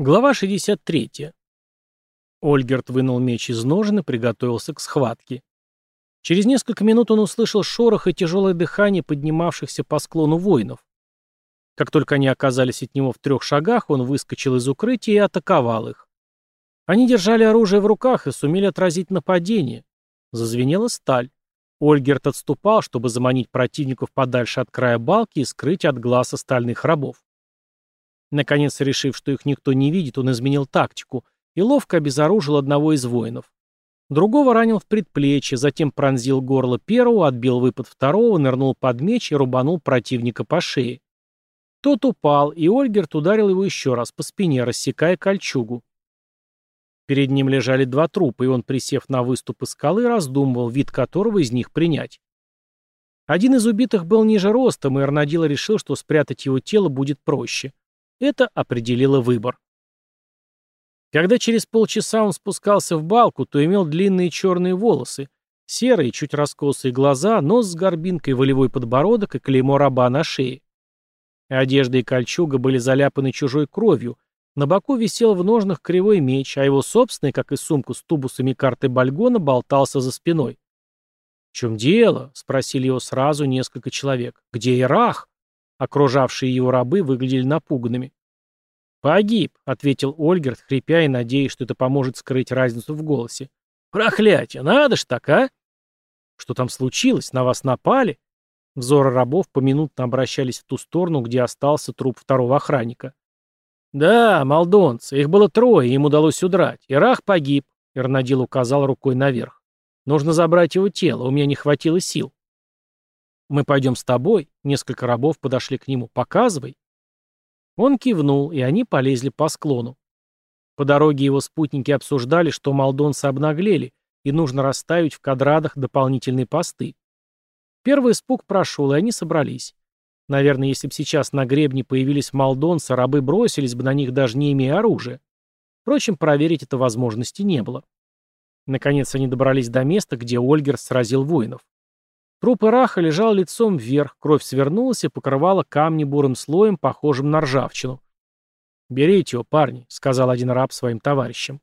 Глава 63. Ольгерт вынул меч из ножен и приготовился к схватке. Через несколько минут он услышал шорох и тяжелое дыхание поднимавшихся по склону воинов. Как только они оказались от него в трех шагах, он выскочил из укрытия и атаковал их. Они держали оружие в руках и сумели отразить нападение. Зазвенела сталь. Ольгерт отступал, чтобы заманить противников подальше от края балки и скрыть от глаз остальных рабов. Наконец, решив, что их никто не видит, он изменил тактику и ловко обезоружил одного из воинов. Другого ранил в предплечье, затем пронзил горло первого, отбил выпад второго, нырнул под меч и рубанул противника по шее. Тот упал, и Ольгерт ударил его еще раз по спине, рассекая кольчугу. Перед ним лежали два трупа, и он, присев на выступы скалы, раздумывал, вид которого из них принять. Один из убитых был ниже ростом, и Арнадило решил, что спрятать его тело будет проще. Это определило выбор. Когда через полчаса он спускался в балку, то имел длинные черные волосы, серые, чуть раскосые глаза, нос с горбинкой, волевой подбородок и клеймо раба на шее. Одежда и кольчуга были заляпаны чужой кровью, на боку висел в ножнах кривой меч, а его собственный, как и сумку с тубусами карты Бальгона, болтался за спиной. «В чем дело?» — спросили его сразу несколько человек. «Где Ирах?» Окружавшие его рабы выглядели напуганными. «Погиб», — ответил Ольгерт, хрипя и надеясь, что это поможет скрыть разницу в голосе. «Проклятие! Надо ж так, а?» «Что там случилось? На вас напали?» Взоры рабов поминутно обращались в ту сторону, где остался труп второго охранника. «Да, молдонцы. Их было трое, им удалось удрать. Ирах погиб», — Эрнадил указал рукой наверх. «Нужно забрать его тело, у меня не хватило сил». «Мы пойдем с тобой», — несколько рабов подошли к нему. «Показывай». Он кивнул, и они полезли по склону. По дороге его спутники обсуждали, что молдонцы обнаглели, и нужно расставить в кадрадах дополнительные посты. Первый испуг прошел, и они собрались. Наверное, если бы сейчас на гребне появились молдонцы, рабы бросились бы на них, даже не имея оружия. Впрочем, проверить это возможности не было. Наконец они добрались до места, где Ольгер сразил воинов. Труп Ираха лежал лицом вверх, кровь свернулась и покрывала камни бурым слоем, похожим на ржавчину. «Берите его, парни», — сказал один раб своим товарищам.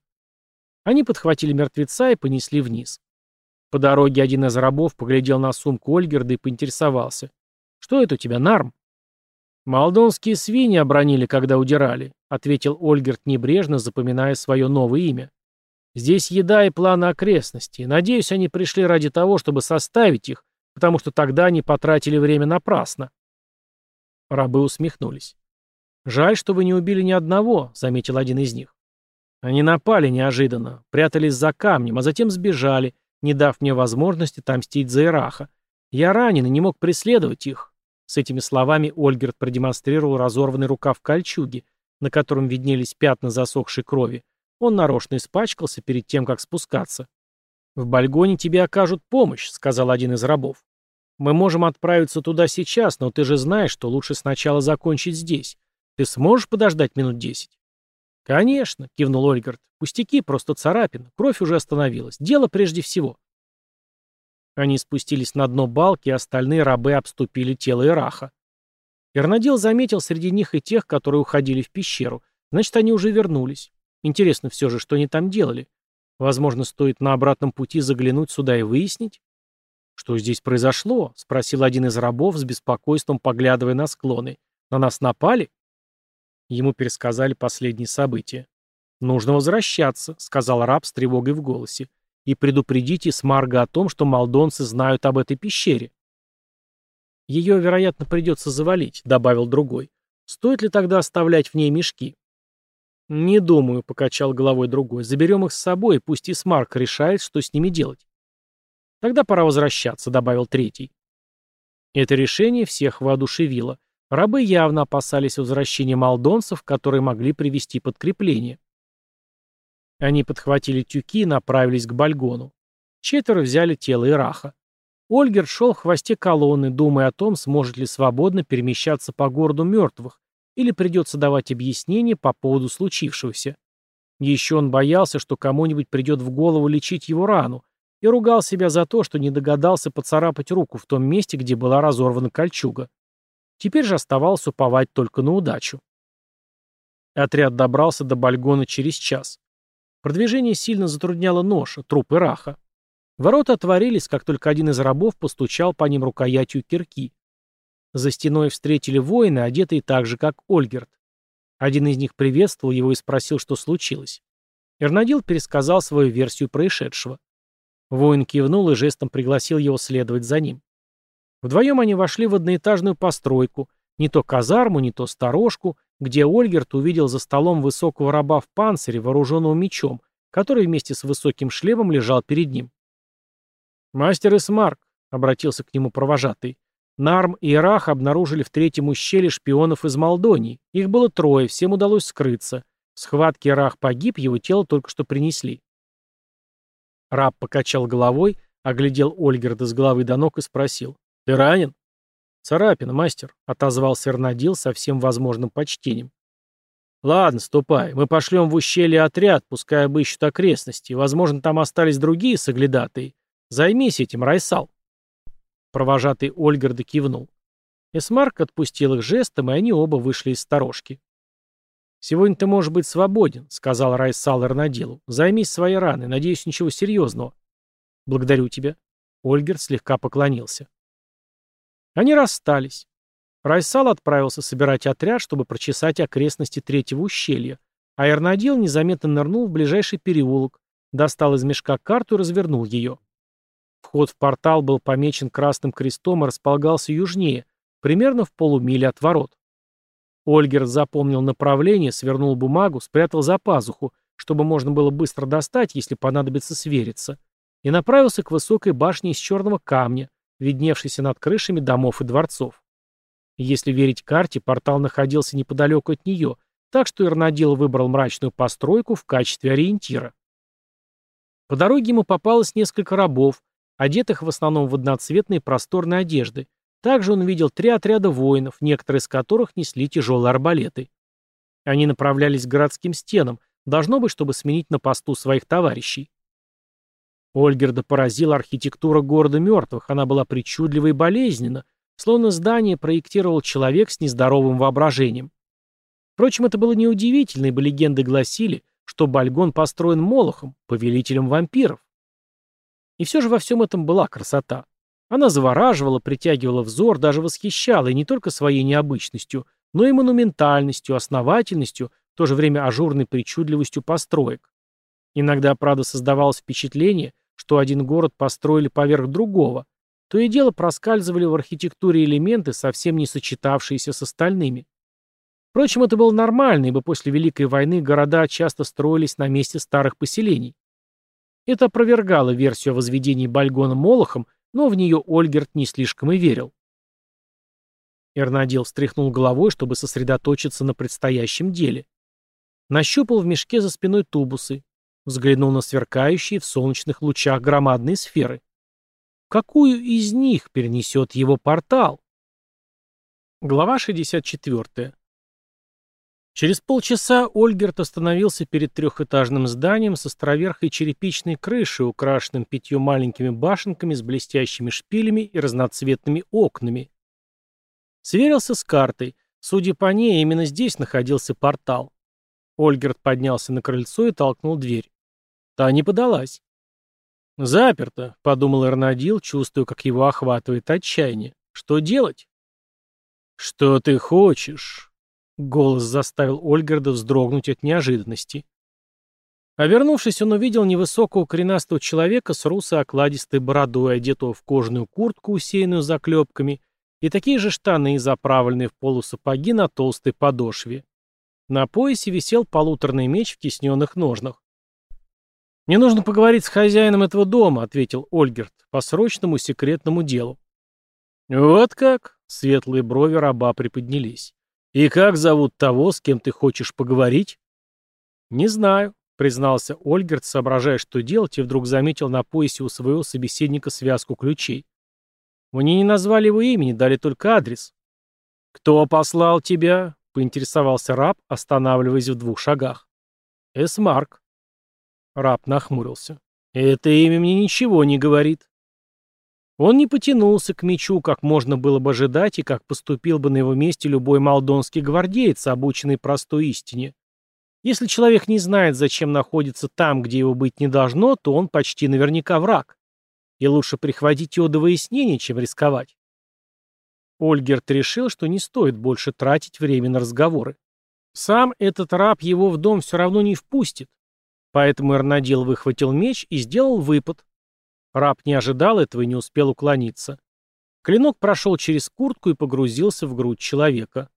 Они подхватили мертвеца и понесли вниз. По дороге один из рабов поглядел на сумку Ольгерда и поинтересовался. «Что это у тебя, Нарм?» «Молдонские свиньи обронили, когда удирали», — ответил Ольгерт небрежно, запоминая свое новое имя. «Здесь еда и планы окрестностей. Надеюсь, они пришли ради того, чтобы составить их, потому что тогда они потратили время напрасно. Рабы усмехнулись. «Жаль, что вы не убили ни одного», — заметил один из них. Они напали неожиданно, прятались за камнем, а затем сбежали, не дав мне возможности отомстить за Ираха. Я ранен и не мог преследовать их. С этими словами Ольгерт продемонстрировал разорванный рукав кольчуги, на котором виднелись пятна засохшей крови. Он нарочно испачкался перед тем, как спускаться. «В Бальгоне тебе окажут помощь», — сказал один из рабов. «Мы можем отправиться туда сейчас, но ты же знаешь, что лучше сначала закончить здесь. Ты сможешь подождать минут десять?» «Конечно», — кивнул Ольгард. «Пустяки, просто царапина. Кровь уже остановилась. Дело прежде всего». Они спустились на дно балки, и остальные рабы обступили тело Ираха. Эрнадил заметил среди них и тех, которые уходили в пещеру. Значит, они уже вернулись. Интересно все же, что они там делали. Возможно, стоит на обратном пути заглянуть сюда и выяснить? «Что здесь произошло?» — спросил один из рабов с беспокойством, поглядывая на склоны. «На нас напали?» Ему пересказали последние события. «Нужно возвращаться», — сказал раб с тревогой в голосе. «И предупредите Смарга о том, что молдонцы знают об этой пещере». «Ее, вероятно, придется завалить», — добавил другой. «Стоит ли тогда оставлять в ней мешки?» «Не думаю», — покачал головой другой. «Заберем их с собой, пусть и Смарк решает, что с ними делать». «Тогда пора возвращаться», — добавил третий. Это решение всех воодушевило. Рабы явно опасались возвращения молдонцев, которые могли привести подкрепление. Они подхватили тюки и направились к Бальгону. Четверо взяли тело Ираха. Ольгер шел в хвосте колонны, думая о том, сможет ли свободно перемещаться по городу мертвых, или придется давать объяснение по поводу случившегося. Еще он боялся, что кому-нибудь придет в голову лечить его рану, и ругал себя за то, что не догадался поцарапать руку в том месте, где была разорвана кольчуга. Теперь же оставалось уповать только на удачу. Отряд добрался до Бальгона через час. Продвижение сильно затрудняло ноша, труп Ираха. Ворота отворились, как только один из рабов постучал по ним рукоятью кирки. За стеной встретили воины, одетые так же, как Ольгерт. Один из них приветствовал его и спросил, что случилось. Эрнадил пересказал свою версию происшедшего. Воин кивнул и жестом пригласил его следовать за ним. Вдвоем они вошли в одноэтажную постройку, не то казарму, не то сторожку, где Ольгерт увидел за столом высокого раба в панцире, вооруженного мечом, который вместе с высоким шлемом лежал перед ним. «Мастер Исмарк», — обратился к нему провожатый, — «Нарм и Ирах обнаружили в третьем ущелье шпионов из Молдонии. Их было трое, всем удалось скрыться. В схватке Ирах погиб, его тело только что принесли». Раб покачал головой, оглядел Ольгерда с головы до ног и спросил. «Ты ранен?» «Царапина, мастер», — отозвался Эрнадил со всем возможным почтением. «Ладно, ступай. Мы пошлем в ущелье отряд, пускай обыщут окрестности. Возможно, там остались другие соглядатые. Займись этим, Райсал. Провожатый Ольгарда кивнул. Эсмарк отпустил их жестом, и они оба вышли из сторожки. «Сегодня ты можешь быть свободен», — сказал Райсал Эрнадилу. «Займись своей раной. Надеюсь, ничего серьезного». «Благодарю тебя». Ольгерд слегка поклонился. Они расстались. Райсал отправился собирать отряд, чтобы прочесать окрестности третьего ущелья, а Эрнадил незаметно нырнул в ближайший переулок, достал из мешка карту и развернул ее. Вход в портал был помечен красным крестом и располагался южнее, примерно в полумиле от ворот. Ольгер запомнил направление, свернул бумагу, спрятал за пазуху, чтобы можно было быстро достать, если понадобится свериться, и направился к высокой башне из черного камня, видневшейся над крышами домов и дворцов. Если верить карте, портал находился неподалеку от нее, так что Ирнадил выбрал мрачную постройку в качестве ориентира. По дороге ему попалось несколько рабов, одетых в основном в одноцветные просторные одежды. Также он видел три отряда воинов, некоторые из которых несли тяжелые арбалеты. Они направлялись к городским стенам, должно быть, чтобы сменить на посту своих товарищей. Ольгерда поразила архитектура города мертвых, она была причудлива и болезненна, словно здание проектировал человек с нездоровым воображением. Впрочем, это было неудивительно, ибо легенды гласили, что Бальгон построен Молохом, повелителем вампиров. И все же во всем этом была красота. Она завораживала, притягивала взор, даже восхищала, и не только своей необычностью, но и монументальностью, основательностью, в то же время ажурной причудливостью построек. Иногда, правда, создавалось впечатление, что один город построили поверх другого, то и дело проскальзывали в архитектуре элементы, совсем не сочетавшиеся с остальными. Впрочем, это было нормально, ибо после Великой войны города часто строились на месте старых поселений. Это опровергало версию о возведении Бальгона Молохом, но в нее Ольгерт не слишком и верил. Эрнадил встряхнул головой, чтобы сосредоточиться на предстоящем деле. Нащупал в мешке за спиной тубусы, взглянул на сверкающие в солнечных лучах громадные сферы. Какую из них перенесет его портал? Глава 64. Через полчаса Ольгерт остановился перед трехэтажным зданием с островерхой черепичной крышей, украшенным пятью маленькими башенками с блестящими шпилями и разноцветными окнами. Сверился с картой. Судя по ней, именно здесь находился портал. Ольгерт поднялся на крыльцо и толкнул дверь. Та не подалась. «Заперто», — подумал Эрнадил, чувствуя, как его охватывает отчаяние. «Что делать?» «Что ты хочешь?» Голос заставил Ольгарда вздрогнуть от неожиданности. Обернувшись, он увидел невысокого коренастого человека с русой окладистой бородой, одетого в кожаную куртку, усеянную заклепками, и такие же штаны, заправленные в полусапоги на толстой подошве. На поясе висел полуторный меч в тесненных ножнах. «Мне нужно поговорить с хозяином этого дома», — ответил Ольгерт, — «по срочному секретному делу». «Вот как?» — светлые брови раба приподнялись. «И как зовут того, с кем ты хочешь поговорить?» «Не знаю», — признался Ольгерт, соображая, что делать, и вдруг заметил на поясе у своего собеседника связку ключей. «Мне не назвали его имени, дали только адрес». «Кто послал тебя?» — поинтересовался раб, останавливаясь в двух шагах. «Эсмарк». Раб нахмурился. «Это имя мне ничего не говорит». Он не потянулся к мечу, как можно было бы ожидать, и как поступил бы на его месте любой молдонский гвардеец, обученный простой истине. Если человек не знает, зачем находится там, где его быть не должно, то он почти наверняка враг. И лучше прихватить его до выяснения, чем рисковать. Ольгерт решил, что не стоит больше тратить время на разговоры. Сам этот раб его в дом все равно не впустит. Поэтому Эрнадил выхватил меч и сделал выпад. Раб не ожидал этого и не успел уклониться. Клинок прошел через куртку и погрузился в грудь человека.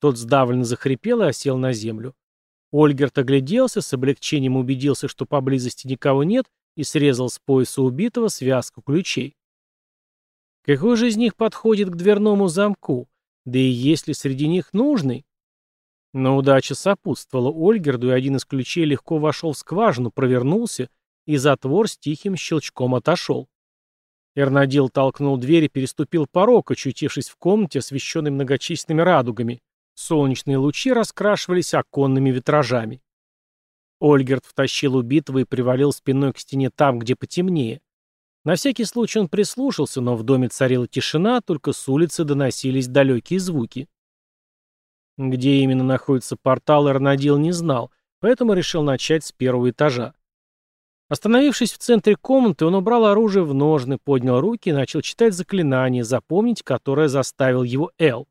Тот сдавленно захрипел и осел на землю. Ольгерт огляделся, с облегчением убедился, что поблизости никого нет, и срезал с пояса убитого связку ключей. Какой же из них подходит к дверному замку? Да и есть ли среди них нужный? Но удача сопутствовала Ольгерду, и один из ключей легко вошел в скважину, провернулся, и затвор с тихим щелчком отошел. Эрнадил толкнул дверь и переступил порог, очутившись в комнате, освещенной многочисленными радугами. Солнечные лучи раскрашивались оконными витражами. Ольгерт втащил убитого и привалил спиной к стене там, где потемнее. На всякий случай он прислушался, но в доме царила тишина, только с улицы доносились далекие звуки. Где именно находится портал, Эрнадил не знал, поэтому решил начать с первого этажа. Остановившись в центре комнаты, он убрал оружие в ножны, поднял руки и начал читать заклинание, запомнить которое заставил его Эл.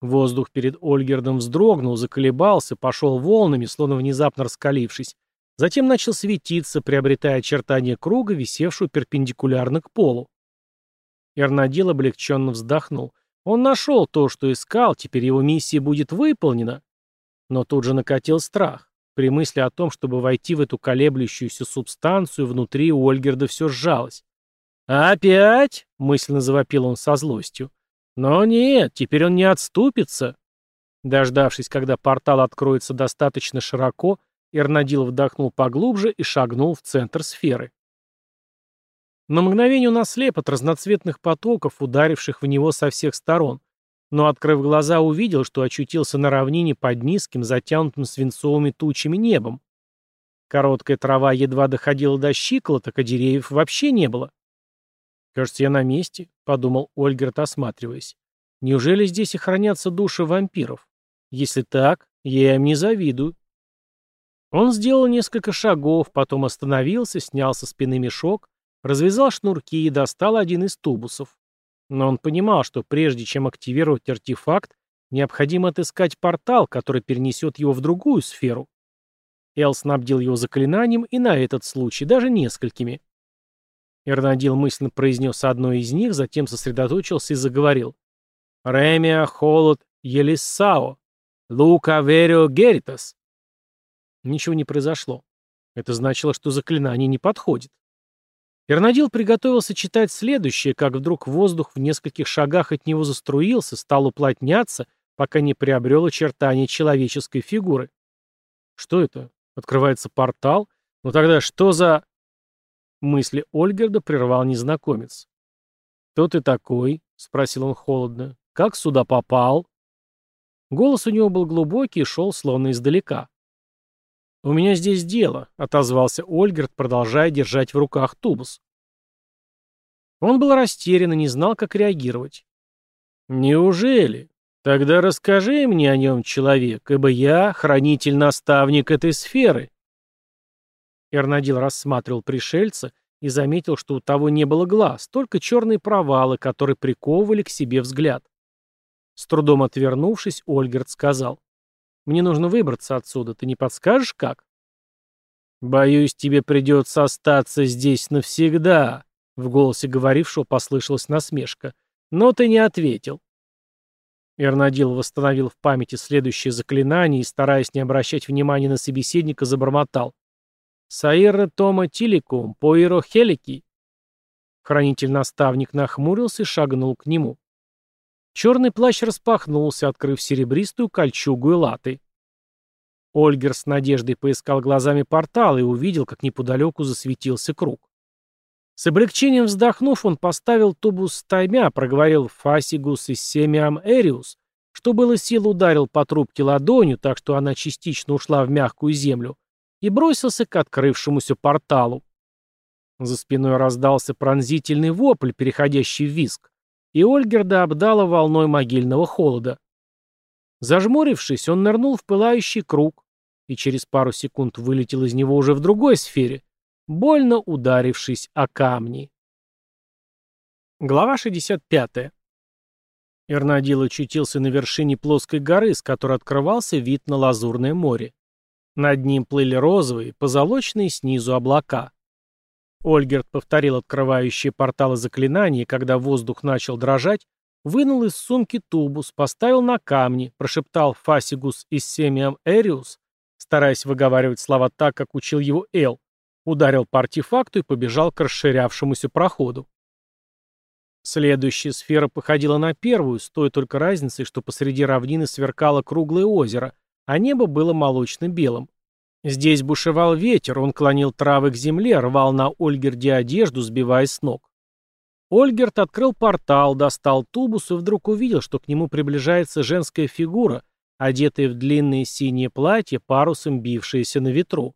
Воздух перед Ольгердом вздрогнул, заколебался, пошел волнами, словно внезапно раскалившись. Затем начал светиться, приобретая очертания круга, висевшего перпендикулярно к полу. Эрнадил облегченно вздохнул. Он нашел то, что искал, теперь его миссия будет выполнена. Но тут же накатил страх. При мысли о том, чтобы войти в эту колеблющуюся субстанцию, внутри у Ольгерда все сжалось. «Опять?» — мысленно завопил он со злостью. Но нет, теперь он не отступится. Дождавшись, когда портал откроется достаточно широко, Эрнадил вдохнул поглубже и шагнул в центр сферы. На мгновение он ослеп от разноцветных потоков, ударивших в него со всех сторон, но, открыв глаза, увидел, что очутился на равнине под низким, затянутым свинцовыми тучами небом. Короткая трава едва доходила до щиколоток, а деревьев вообще не было. «Кажется, я на месте», — подумал Ольгерт, осматриваясь. «Неужели здесь и хранятся души вампиров? Если так, я им не завидую». Он сделал несколько шагов, потом остановился, снял со спины мешок, развязал шнурки и достал один из тубусов. Но он понимал, что прежде чем активировать артефакт, необходимо отыскать портал, который перенесет его в другую сферу. Эл снабдил его заклинанием и на этот случай даже несколькими. Эрнадил мысленно произнес одно из них, затем сосредоточился и заговорил. «Ремия холод елиссао, лука верио геритас». Ничего не произошло. Это значило, что заклинание не подходит. Эрнадил приготовился читать следующее, как вдруг воздух в нескольких шагах от него заструился, стал уплотняться, пока не приобрел очертания человеческой фигуры. Что это? Открывается портал? Ну тогда что за... Мысли Ольгерда прервал незнакомец. «Кто ты такой?» — спросил он холодно. «Как сюда попал?» Голос у него был глубокий и шел словно издалека. «У меня здесь дело», — отозвался Ольгерд, продолжая держать в руках тубус. Он был растерян и не знал, как реагировать. «Неужели? Тогда расскажи мне о нем, человек, ибо я — хранитель-наставник этой сферы». Эрнадил рассматривал пришельца и заметил, что у того не было глаз, только черные провалы, которые приковывали к себе взгляд. С трудом отвернувшись, Ольгерт сказал, «Мне нужно выбраться отсюда, ты не подскажешь, как?» «Боюсь, тебе придется остаться здесь навсегда», — в голосе говорившего послышалась насмешка. «Но ты не ответил». Эрнадил восстановил в памяти следующее заклинание и, стараясь не обращать внимания на собеседника, забормотал. Саирра Тома Тиликум, Поиро Хелики. Хранитель-наставник нахмурился и шагнул к нему. Черный плащ распахнулся, открыв серебристую кольчугу и латы. Ольгер с надеждой поискал глазами портал и увидел, как неподалеку засветился круг. С облегчением вздохнув, он поставил тубус таймя, проговорил «фасигус и семиам эриус», что было сил ударил по трубке ладонью, так что она частично ушла в мягкую землю, и бросился к открывшемуся порталу. За спиной раздался пронзительный вопль, переходящий в виск, и Ольгерда обдала волной могильного холода. Зажмурившись, он нырнул в пылающий круг. и через пару секунд вылетел из него уже в другой сфере, больно ударившись о камни. Глава 65. Эрнадил очутился на вершине плоской горы, с которой открывался вид на лазурное море. Над ним плыли розовые, позолоченные снизу облака. Ольгерт повторил открывающие порталы заклинания, и когда воздух начал дрожать, вынул из сумки тубус, поставил на камни, прошептал «Фасигус из семиам Эриус», стараясь выговаривать слова так, как учил его Эл, ударил по артефакту и побежал к расширявшемуся проходу. Следующая сфера походила на первую, с той только разницей, что посреди равнины сверкало круглое озеро, а небо было молочно-белым. Здесь бушевал ветер, он клонил травы к земле, рвал на Ольгерде одежду, сбивая с ног. Ольгерт открыл портал, достал тубус и вдруг увидел, что к нему приближается женская фигура, одетая в длинное синее платье, парусом бившееся на ветру.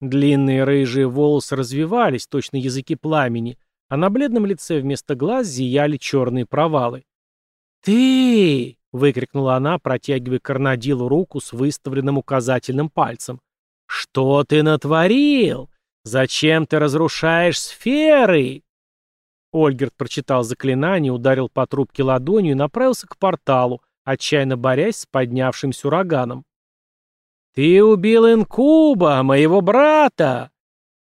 Длинные рыжие волосы развивались, точно языки пламени, а на бледном лице вместо глаз зияли черные провалы. «Ты!» — выкрикнула она, протягивая Карнадилу руку с выставленным указательным пальцем. «Что ты натворил? Зачем ты разрушаешь сферы?» Ольгерт прочитал заклинание, ударил по трубке ладонью и направился к порталу, отчаянно борясь с поднявшимся ураганом. «Ты убил инкуба, моего брата!»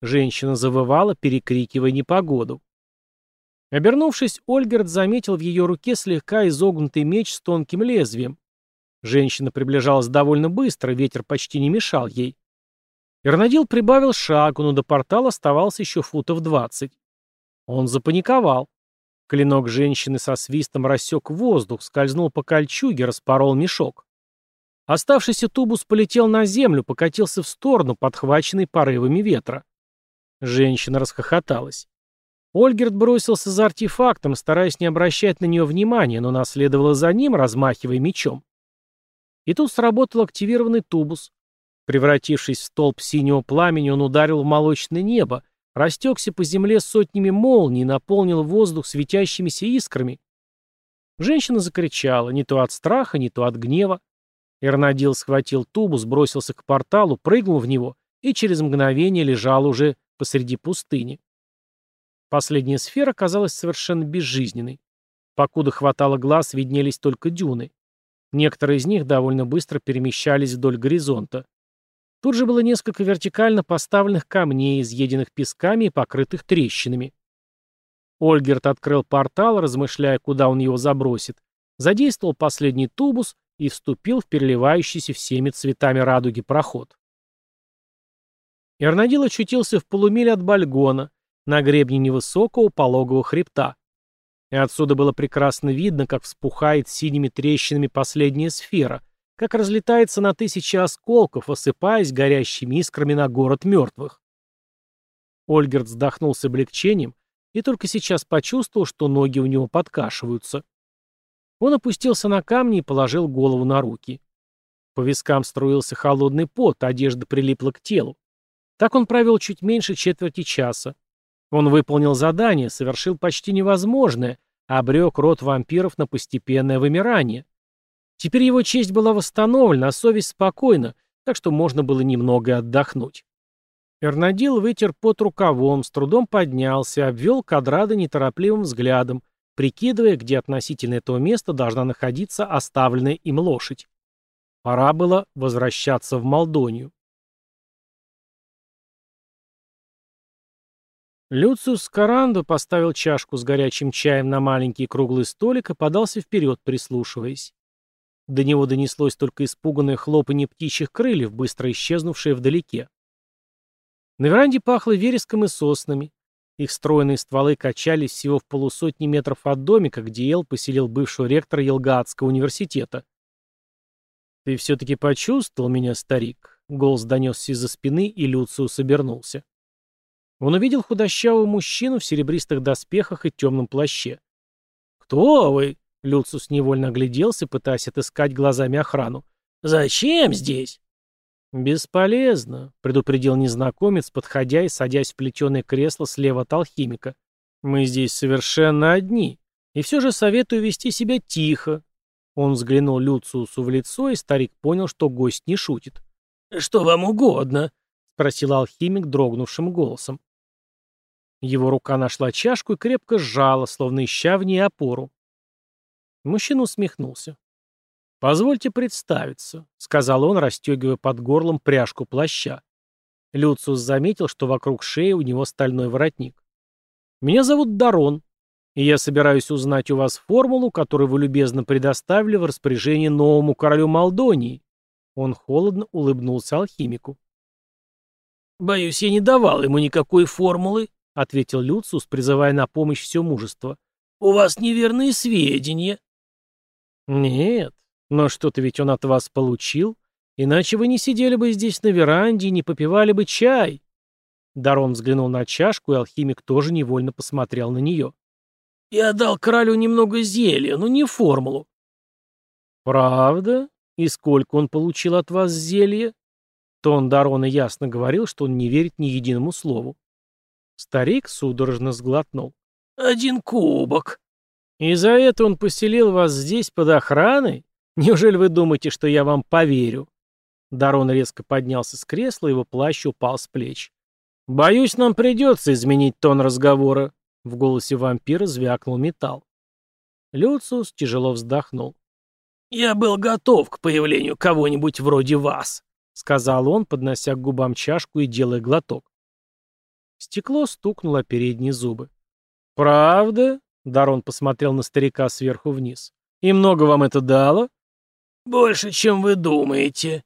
Женщина завывала, перекрикивая непогоду. Обернувшись, Ольгерт заметил в ее руке слегка изогнутый меч с тонким лезвием. Женщина приближалась довольно быстро, ветер почти не мешал ей. Эрнадил прибавил шагу, но до портала оставалось еще футов двадцать. Он запаниковал. Клинок женщины со свистом рассек воздух, скользнул по кольчуге, распорол мешок. Оставшийся тубус полетел на землю, покатился в сторону, подхваченный порывами ветра. Женщина расхохоталась. Ольгерт бросился за артефактом, стараясь не обращать на нее внимания, но наследовала за ним, размахивая мечом. И тут сработал активированный тубус. Превратившись в столб синего пламени, он ударил в молочное небо, растекся по земле сотнями молний и наполнил воздух светящимися искрами. Женщина закричала, не то от страха, не то от гнева. Эрнадил схватил тубус, бросился к порталу, прыгнул в него и через мгновение лежал уже посреди пустыни. Последняя сфера казалась совершенно безжизненной. Покуда хватало глаз, виднелись только дюны. Некоторые из них довольно быстро перемещались вдоль горизонта. Тут же было несколько вертикально поставленных камней, изъеденных песками и покрытых трещинами. Ольгерт открыл портал, размышляя, куда он его забросит, задействовал последний тубус и вступил в переливающийся всеми цветами радуги проход. Эрнадил очутился в полумиле от Бальгона, на гребне невысокого пологого хребта. И отсюда было прекрасно видно, как вспухает синими трещинами последняя сфера, как разлетается на тысячи осколков, осыпаясь горящими искрами на город мертвых. Ольгерт вздохнул с облегчением и только сейчас почувствовал, что ноги у него подкашиваются. Он опустился на камни и положил голову на руки. По вискам струился холодный пот, одежда прилипла к телу. Так он провел чуть меньше четверти часа. Он выполнил задание, совершил почти невозможное, обрек род вампиров на постепенное вымирание. Теперь его честь была восстановлена, а совесть спокойна, так что можно было немного отдохнуть. Эрнадил вытер пот рукавом, с трудом поднялся, обвел Кадрада неторопливым взглядом, прикидывая, где относительно этого места должна находиться оставленная им лошадь. Пора было возвращаться в Молдонию. Люциус Скарандо поставил чашку с горячим чаем на маленький круглый столик и подался вперед, прислушиваясь. До него донеслось только испуганное хлопанье птичьих крыльев, быстро исчезнувшее вдалеке. На веранде пахло вереском и соснами. Их стройные стволы качались всего в полусотни метров от домика, где Эл поселил бывшего ректора Елгаатского университета. «Ты все-таки почувствовал меня, старик?» Голос донесся из-за спины, и Люциус обернулся. Он увидел худощавого мужчину в серебристых доспехах и темном плаще. «Кто вы?» Люциус невольно огляделся, пытаясь отыскать глазами охрану. «Зачем здесь?» «Бесполезно», — предупредил незнакомец, подходя и садясь в плетеное кресло слева от алхимика. «Мы здесь совершенно одни, и все же советую вести себя тихо». Он взглянул Люциусу в лицо, и старик понял, что гость не шутит. «Что вам угодно?» — спросил алхимик дрогнувшим голосом. Его рука нашла чашку и крепко сжала, словно ища в ней опору. Мужчина усмехнулся. «Позвольте представиться», — сказал он, расстегивая под горлом пряжку плаща. Люциус заметил, что вокруг шеи у него стальной воротник. «Меня зовут Дарон, и я собираюсь узнать у вас формулу, которую вы любезно предоставили в распоряжение новому королю Молдонии». Он холодно улыбнулся алхимику. «Боюсь, я не давал ему никакой формулы», — ответил Люциус, призывая на помощь все мужество. «У вас неверные сведения». «Нет, но что-то ведь он от вас получил, иначе вы не сидели бы здесь на веранде и не попивали бы чай». Дарон взглянул на чашку, и алхимик тоже невольно посмотрел на нее. «Я дал королю немного зелья, но не формулу». «Правда? И сколько он получил от вас зелья?» Тон Дарона ясно говорил, что он не верит ни единому слову. Старик судорожно сглотнул. «Один кубок». «И за это он поселил вас здесь под охраной? Неужели вы думаете, что я вам поверю?» Дарон резко поднялся с кресла, его плащ упал с плеч. «Боюсь, нам придется изменить тон разговора», — в голосе вампира звякнул металл. Люциус тяжело вздохнул. «Я был готов к появлению кого-нибудь вроде вас», — сказал он, поднося к губам чашку и делая глоток. Стекло стукнуло передние зубы. «Правда?» — Дарон посмотрел на старика сверху вниз. «И много вам это дало?» «Больше, чем вы думаете».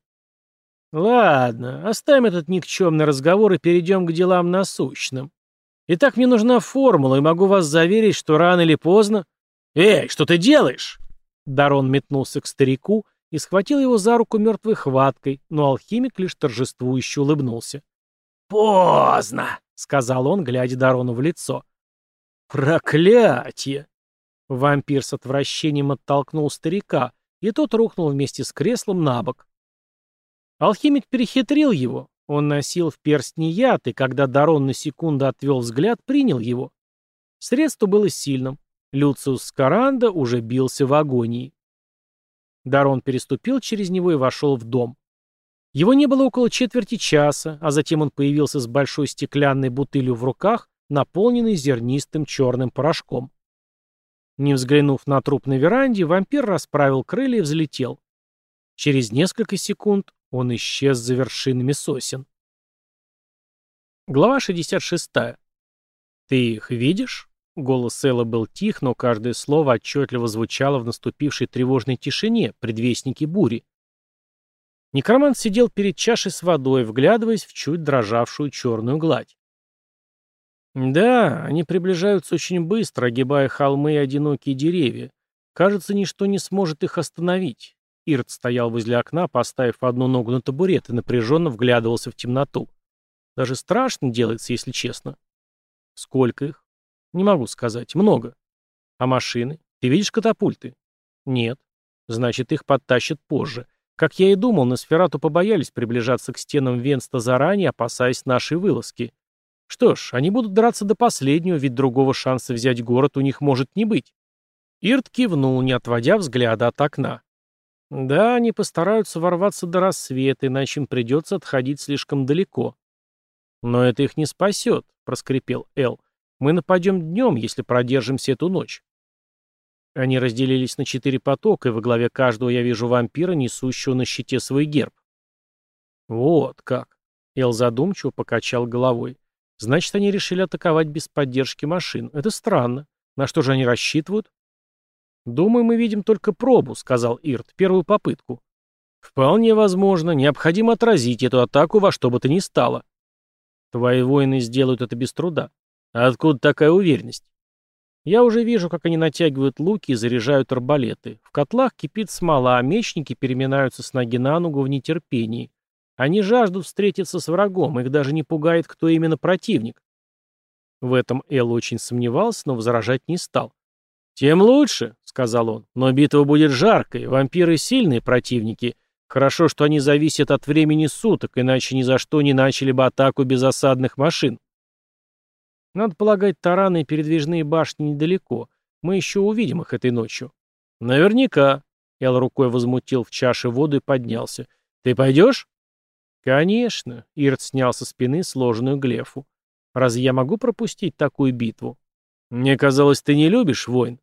«Ладно, оставим этот никчемный разговор и перейдем к делам насущным. Итак, мне нужна формула, и могу вас заверить, что рано или поздно...» «Эй, что ты делаешь?» Дарон метнулся к старику и схватил его за руку мертвой хваткой, но алхимик лишь торжествующе улыбнулся. «Поздно!» — сказал он, глядя Дарону в лицо. «Проклятие!» Вампир с отвращением оттолкнул старика, и тот рухнул вместе с креслом на бок. Алхимик перехитрил его. Он носил в перстне яд, и когда Дарон на секунду отвел взгляд, принял его. Средство было сильным. Люциус Скаранда уже бился в агонии. Дарон переступил через него и вошел в дом. Его не было около четверти часа, а затем он появился с большой стеклянной бутылью в руках, наполненной зернистым черным порошком. Не взглянув на труп на веранде, вампир расправил крылья и взлетел. Через несколько секунд он исчез за вершинами сосен. Глава 66. «Ты их видишь?» Голос Элла был тих, но каждое слово отчетливо звучало в наступившей тревожной тишине, предвестнике бури. Некромант сидел перед чашей с водой, вглядываясь в чуть дрожавшую черную гладь. Да, они приближаются очень быстро, огибая холмы и одинокие деревья. Кажется, ничто не сможет их остановить. Ирт стоял возле окна, поставив одну ногу на табурет и напряженно вглядывался в темноту. Даже страшно делается, если честно. Сколько их? Не могу сказать. Много. А машины? Ты видишь катапульты? Нет. Значит, их подтащат позже. Как я и думал, на сферату побоялись приближаться к стенам Венста заранее, опасаясь нашей вылазки. Что ж, они будут драться до последнего, ведь другого шанса взять город у них может не быть. Ирт кивнул, не отводя взгляда от окна. Да, они постараются ворваться до рассвета, иначе им придется отходить слишком далеко. Но это их не спасет, проскрипел Эл. Мы нападем днем, если продержимся эту ночь. Они разделились на четыре потока, и во главе каждого я вижу вампира, несущего на щите свой герб. Вот как. Эл задумчиво покачал головой. Значит, они решили атаковать без поддержки машин. Это странно. На что же они рассчитывают? «Думаю, мы видим только пробу», — сказал Ирт, — «первую попытку». «Вполне возможно. Необходимо отразить эту атаку во что бы то ни стало». «Твои воины сделают это без труда. Откуда такая уверенность?» «Я уже вижу, как они натягивают луки и заряжают арбалеты. В котлах кипит смола, а мечники переминаются с ноги на ногу в нетерпении. Они жаждут встретиться с врагом, их даже не пугает, кто именно противник. В этом Эл очень сомневался, но возражать не стал. «Тем лучше», — сказал он, — «но битва будет жаркой, вампиры — сильные противники. Хорошо, что они зависят от времени суток, иначе ни за что не начали бы атаку без осадных машин». Надо полагать, тараны и передвижные башни недалеко. Мы еще увидим их этой ночью. Наверняка. Эл рукой возмутил в чаше воду и поднялся. Ты пойдешь? Конечно, Ирт снял со спины сложенную глефу. Разве я могу пропустить такую битву? Мне казалось, ты не любишь войн.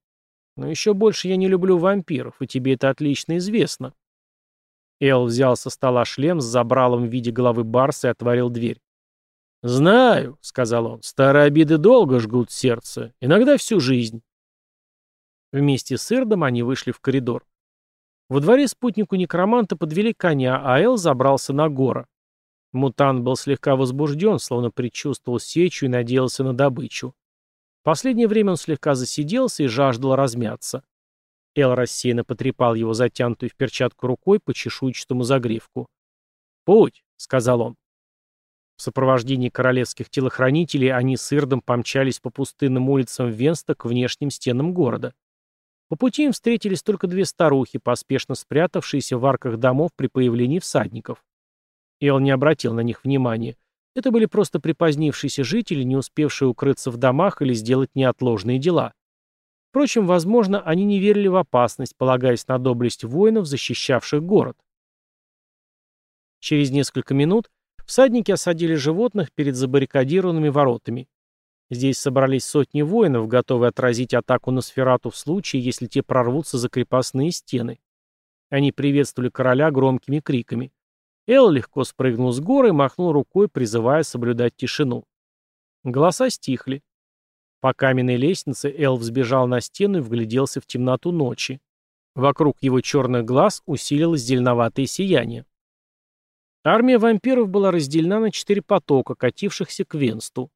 Но еще больше я не люблю вампиров, и тебе это отлично известно. Эл взял со стола шлем с забралом в виде головы барса и отворил дверь. «Знаю», — сказал он, — «старые обиды долго жгут сердце, иногда всю жизнь». Вместе с Ирдом они вышли в коридор. Во дворе спутнику некроманта подвели коня, а Эл забрался на гора. Мутант был слегка возбужден, словно предчувствовал сечу и надеялся на добычу. Последнее время он слегка засиделся и жаждал размяться. Эл рассеянно потрепал его затянутую в перчатку рукой по чешуйчатому загривку. «Путь», — сказал он. В сопровождении королевских телохранителей они с Ирдом помчались по пустынным улицам Венста к внешним стенам города. По пути им встретились только две старухи, поспешно спрятавшиеся в арках домов при появлении всадников. Эл не обратил на них внимания. Это были просто припозднившиеся жители, не успевшие укрыться в домах или сделать неотложные дела. Впрочем, возможно, они не верили в опасность, полагаясь на доблесть воинов, защищавших город. Через несколько минут Всадники осадили животных перед забаррикадированными воротами. Здесь собрались сотни воинов, готовые отразить атаку на сферату в случае, если те прорвутся за крепостные стены. Они приветствовали короля громкими криками. Эл легко спрыгнул с горы и махнул рукой, призывая соблюдать тишину. Голоса стихли. По каменной лестнице Эл взбежал на стену и вгляделся в темноту ночи. Вокруг его черных глаз усилилось зеленоватое сияние. Армия вампиров была разделена на четыре потока, катившихся к Венсту.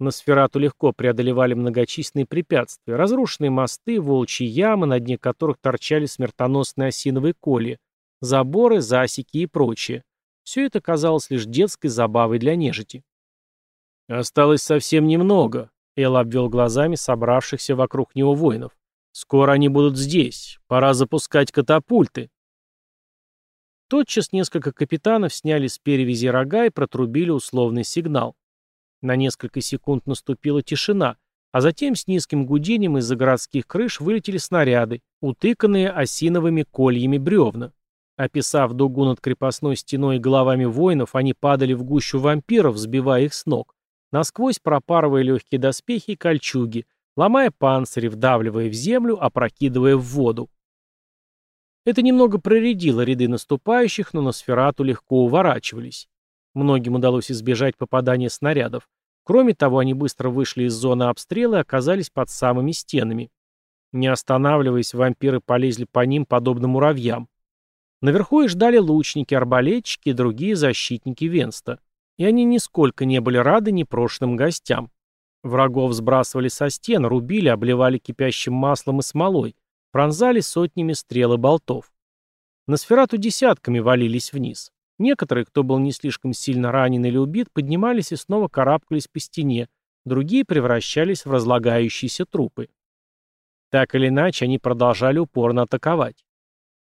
На сферату легко преодолевали многочисленные препятствия, разрушенные мосты, волчьи ямы, на дне которых торчали смертоносные осиновые коли, заборы, засеки и прочее. Все это казалось лишь детской забавой для нежити. «Осталось совсем немного», — Эл обвел глазами собравшихся вокруг него воинов. «Скоро они будут здесь. Пора запускать катапульты». Тотчас несколько капитанов сняли с перевязи рога и протрубили условный сигнал. На несколько секунд наступила тишина, а затем с низким гудением из-за городских крыш вылетели снаряды, утыканные осиновыми кольями бревна. Описав дугу над крепостной стеной и головами воинов, они падали в гущу вампиров, сбивая их с ног, насквозь пропарывая легкие доспехи и кольчуги, ломая панцири, вдавливая в землю, опрокидывая в воду. Это немного проредило ряды наступающих, но на сферату легко уворачивались. Многим удалось избежать попадания снарядов. Кроме того, они быстро вышли из зоны обстрела и оказались под самыми стенами. Не останавливаясь, вампиры полезли по ним, подобно муравьям. Наверху их ждали лучники, арбалетчики и другие защитники Венста. И они нисколько не были рады непрошенным гостям. Врагов сбрасывали со стен, рубили, обливали кипящим маслом и смолой, пронзали сотнями стрел и болтов. На сферату десятками валились вниз. Некоторые, кто был не слишком сильно ранен или убит, поднимались и снова карабкались по стене, другие превращались в разлагающиеся трупы. Так или иначе, они продолжали упорно атаковать.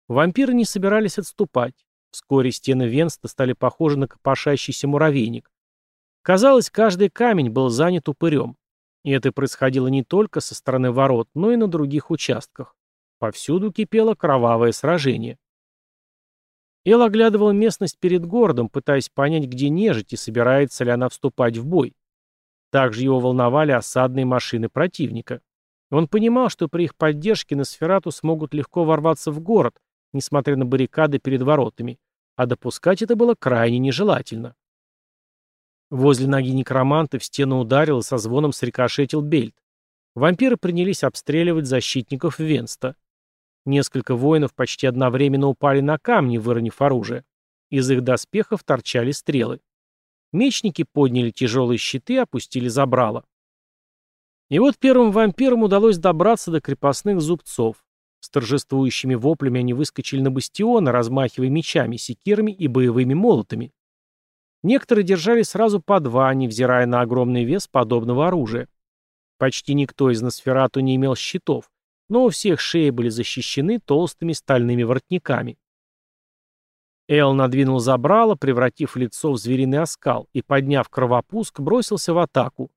Вампиры не собирались отступать. Вскоре стены Венста стали похожи на копошащийся муравейник. Казалось, каждый камень был занят упырем. И это происходило не только со стороны ворот, но и на других участках. Повсюду кипело кровавое сражение. Эл оглядывал местность перед городом, пытаясь понять, где нежить и собирается ли она вступать в бой. Также его волновали осадные машины противника. Он понимал, что при их поддержке на Сферату смогут легко ворваться в город, несмотря на баррикады перед воротами, а допускать это было крайне нежелательно. Возле ноги некроманта в стену ударил и со звоном срикошетил бельт. Вампиры принялись обстреливать защитников Венста. Несколько воинов почти одновременно упали на камни, выронив оружие. Из их доспехов торчали стрелы. Мечники подняли тяжелые щиты опустили забрало. И вот первым вампирам удалось добраться до крепостных зубцов. С торжествующими воплями они выскочили на бастионы, размахивая мечами, секирами и боевыми молотами. Некоторые держали сразу по два, невзирая на огромный вес подобного оружия. Почти никто из Носферату не имел щитов, но у всех шеи были защищены толстыми стальными воротниками. Эл надвинул забрало, превратив лицо в звериный оскал, и, подняв кровопуск, бросился в атаку.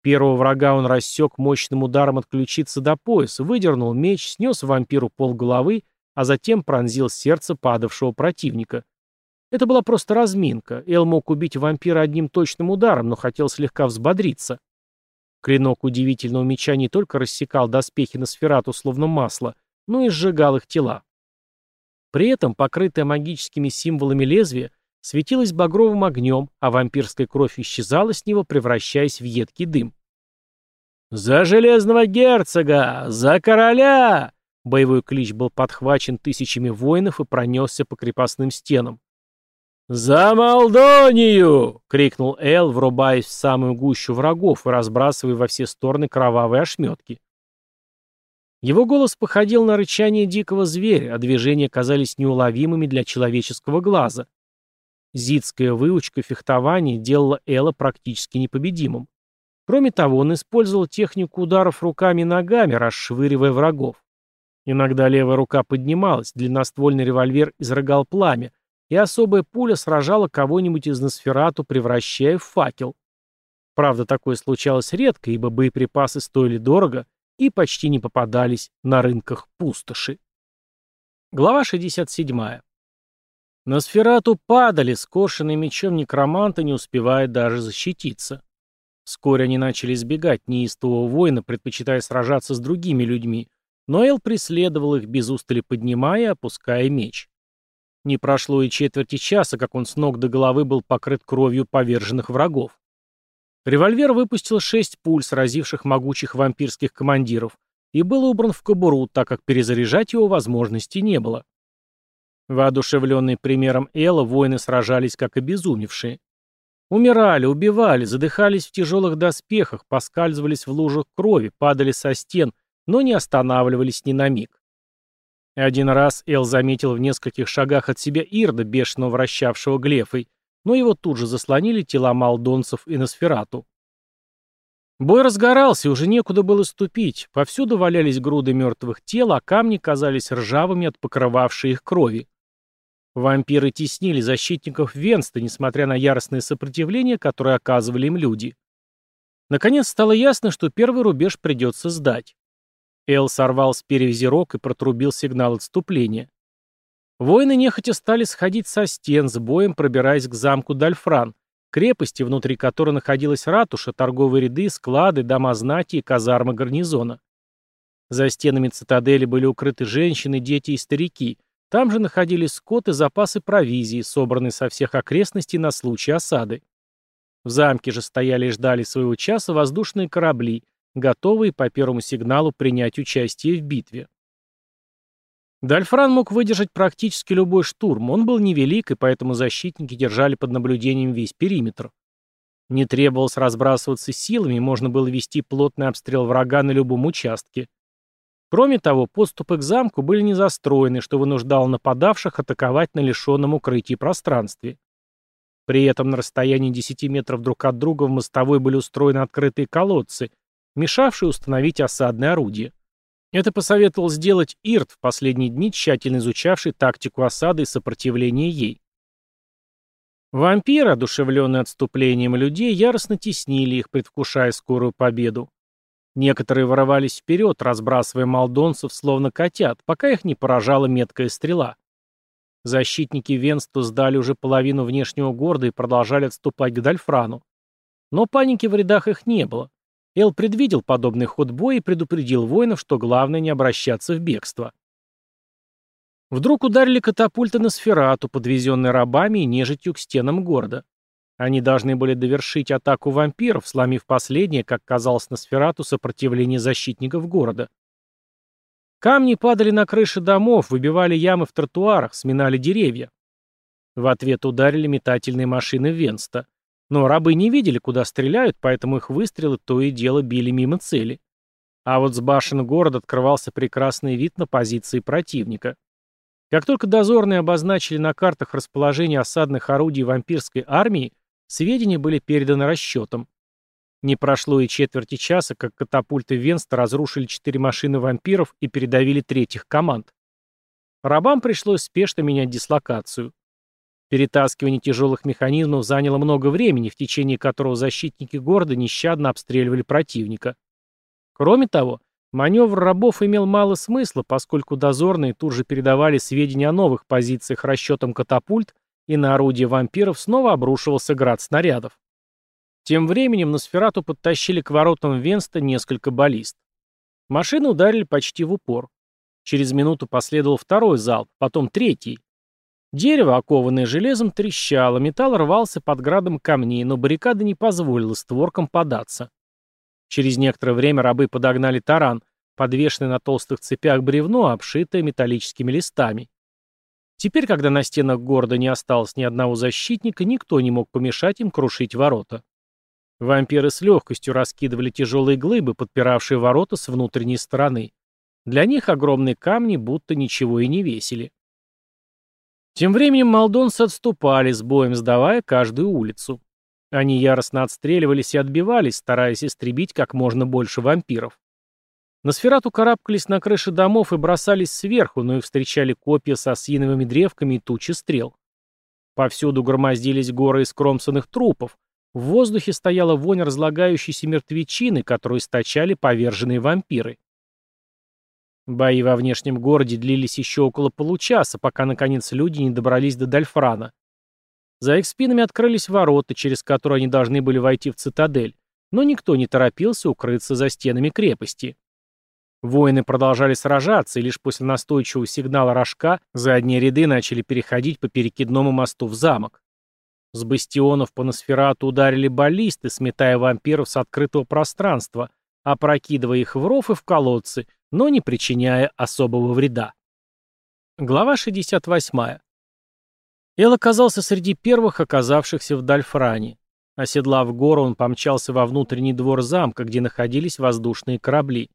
Первого врага он рассек мощным ударом от ключицы до пояса, выдернул меч, снес вампиру полголовы, а затем пронзил сердце падавшего противника. Это была просто разминка. Эл мог убить вампира одним точным ударом, но хотел слегка взбодриться. Клинок удивительного меча не только рассекал доспехи на сферату словно масло, но и сжигал их тела. При этом, покрытое магическими символами лезвие, светилось багровым огнем, а вампирская кровь исчезала с него, превращаясь в едкий дым. «За железного герцога! За короля!» Боевой клич был подхвачен тысячами воинов и пронесся по крепостным стенам. «За Молдонию!» — крикнул Эл, врубаясь в самую гущу врагов и разбрасывая во все стороны кровавые ошметки. Его голос походил на рычание дикого зверя, а движения казались неуловимыми для человеческого глаза. Зидская выучка фехтования делала Элла практически непобедимым. Кроме того, он использовал технику ударов руками и ногами, расшвыривая врагов. Иногда левая рука поднималась, длинноствольный револьвер изрыгал пламя, и особая пуля сражала кого-нибудь из Носферату, превращая в факел. Правда, такое случалось редко, ибо боеприпасы стоили дорого и почти не попадались на рынках пустоши. Глава 67. Носферату падали, скошенный мечом некроманта, не успевая даже защититься. Вскоре они начали избегать неистового воина, предпочитая сражаться с другими людьми, но Эл преследовал их, без устали поднимая и опуская меч. Не прошло и четверти часа, как он с ног до головы был покрыт кровью поверженных врагов. Револьвер выпустил шесть пуль, сразивших могучих вампирских командиров, и был убран в кобуру, так как перезаряжать его возможности не было. Воодушевленные примером Элла, воины сражались как обезумевшие. Умирали, убивали, задыхались в тяжелых доспехах, поскальзывались в лужах крови, падали со стен – но не останавливались ни на миг. Один раз Эл заметил в нескольких шагах от себя Ирда, бешено вращавшего глефой, но его тут же заслонили тела молдонцев и Носферату. Бой разгорался, уже некуда было ступить. Повсюду валялись груды мертвых тел, а камни казались ржавыми от покрывавшей их крови. Вампиры теснили защитников Венста, несмотря на яростное сопротивление, которое оказывали им люди. Наконец стало ясно, что первый рубеж придется сдать. Эл сорвал с перевязи рог и протрубил сигнал отступления. Воины нехотя стали сходить со стен, с боем пробираясь к замку Дальфран, крепости, внутри которой находилась ратуша, торговые ряды, склады, дома знати и казармы гарнизона. За стенами цитадели были укрыты женщины, дети и старики. Там же находились скот и запасы провизии, собранные со всех окрестностей на случай осады. В замке же стояли и ждали своего часа воздушные корабли, готовые по первому сигналу принять участие в битве. Дальфран мог выдержать практически любой штурм, он был невелик, и поэтому защитники держали под наблюдением весь периметр. Не требовалось разбрасываться силами, можно было вести плотный обстрел врага на любом участке. Кроме того, подступы к замку были не застроены, что вынуждало нападавших атаковать на лишенном укрытии пространстве. При этом на расстоянии 10 метров друг от друга в мостовой были устроены открытые колодцы, мешавшие установить осадное орудие. Это посоветовал сделать Ирт в последние дни, тщательно изучавший тактику осады и сопротивления ей. Вампиры, одушевленные отступлением людей, яростно теснили их, предвкушая скорую победу. Некоторые ворвались вперед, разбрасывая молдонцев словно котят, пока их не поражала меткая стрела. Защитники Венсту сдали уже половину внешнего города и продолжали отступать к Дальфрану. Но паники в рядах их не было. Эл предвидел подобный ход боя и предупредил воинов, что главное не обращаться в бегство. Вдруг ударили катапульты на сферату, подвезенные рабами и нежитью к стенам города. Они должны были довершить атаку вампиров, сломив последнее, как казалось на сферату, сопротивление защитников города. Камни падали на крыши домов, выбивали ямы в тротуарах, сминали деревья. В ответ ударили метательные машины Венста. Но рабы не видели, куда стреляют, поэтому их выстрелы то и дело били мимо цели. А вот с башен города открывался прекрасный вид на позиции противника. Как только дозорные обозначили на картах расположение осадных орудий вампирской армии, сведения были переданы расчетам. Не прошло и четверти часа, как катапульты Венста разрушили четыре машины вампиров и передавили третьих команд. Рабам пришлось спешно менять дислокацию. Перетаскивание тяжелых механизмов заняло много времени, в течение которого защитники города нещадно обстреливали противника. Кроме того, маневр рабов имел мало смысла, поскольку дозорные тут же передавали сведения о новых позициях расчетам катапульт и на орудие вампиров снова обрушивался град снарядов. Тем временем на сферату подтащили к воротам Венста несколько баллист. Машины ударили почти в упор. Через минуту последовал второй залп, потом третий. Дерево, окованное железом, трещало, металл рвался под градом камней, но баррикада не позволила створкам податься. Через некоторое время рабы подогнали таран, подвешенный на толстых цепях бревно, обшитое металлическими листами. Теперь, когда на стенах города не осталось ни одного защитника, никто не мог помешать им крушить ворота. Вампиры с легкостью раскидывали тяжелые глыбы, подпиравшие ворота с внутренней стороны. Для них огромные камни будто ничего и не весили. Тем временем молдонцы отступали, с боем сдавая каждую улицу. Они яростно отстреливались и отбивались, стараясь истребить как можно больше вампиров. На сферату карабкались на крыши домов и бросались сверху, но их встречали копья со осиновыми древками и тучи стрел. Повсюду громоздились горы искромсанных трупов. В воздухе стояла вонь разлагающейся мертвечины, которую источали поверженные вампиры. Бои во внешнем городе длились еще около получаса, пока, наконец, люди не добрались до Дальфрана. За их спинами открылись ворота, через которые они должны были войти в цитадель, но никто не торопился укрыться за стенами крепости. Воины продолжали сражаться, и лишь после настойчивого сигнала рожка задние ряды начали переходить по перекидному мосту в замок. С бастионов по Носферату ударили баллисты, сметая вампиров с открытого пространства, опрокидывая их в ров и в колодцы, но не причиняя особого вреда. Глава 68. Эл оказался среди первых оказавшихся в Дальфране. Оседлав гору, он помчался во внутренний двор замка, где находились воздушные корабли.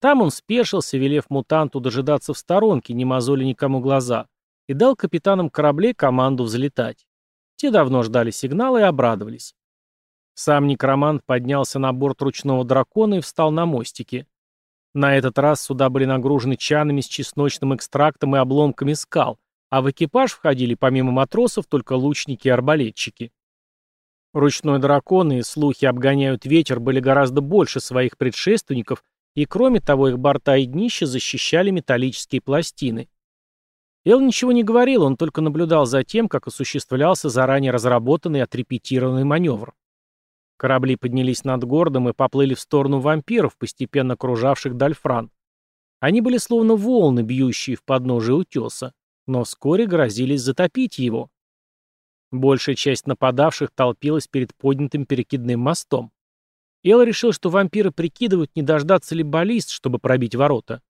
Там он спешился, велев мутанту дожидаться в сторонке, не мозоли никому глаза, и дал капитанам кораблей команду взлетать. Те давно ждали сигнала и обрадовались. Сам некромант поднялся на борт ручного дракона и встал на мостике. На этот раз суда были нагружены чанами с чесночным экстрактом и обломками скал, а в экипаж входили помимо матросов только лучники и арбалетчики. Ручной дракон и слухи обгоняют ветер были гораздо больше своих предшественников и кроме того, их борта и днища защищали металлические пластины. Эл ничего не говорил, он только наблюдал за тем, как осуществлялся заранее разработанный и отрепетированный маневр. Корабли поднялись над городом и поплыли в сторону вампиров, постепенно окружавших Дальфран. Они были словно волны, бьющие в подножие утеса, но вскоре грозились затопить его. Большая часть нападавших толпилась перед поднятым перекидным мостом. Эл решил, что вампиры прикидывают, не дождаться ли баллист, чтобы пробить ворота.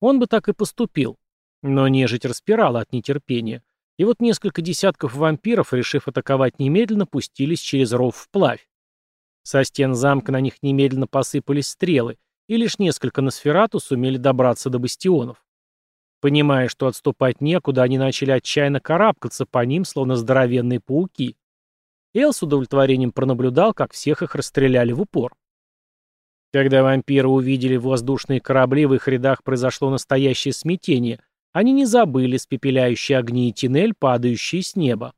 Он бы так и поступил. Но нежить распирала от нетерпения. И вот несколько десятков вампиров, решив атаковать немедленно, пустились через ров вплавь. Со стен замка на них немедленно посыпались стрелы, и лишь несколько носферату сумели добраться до бастионов. Понимая, что отступать некуда, они начали отчаянно карабкаться по ним, словно здоровенные пауки. Эл с удовлетворением пронаблюдал, как всех их расстреляли в упор. Когда вампиры увидели воздушные корабли, в их рядах произошло настоящее смятение. Они не забыли спепеляющие огни и тинель, падающие с неба.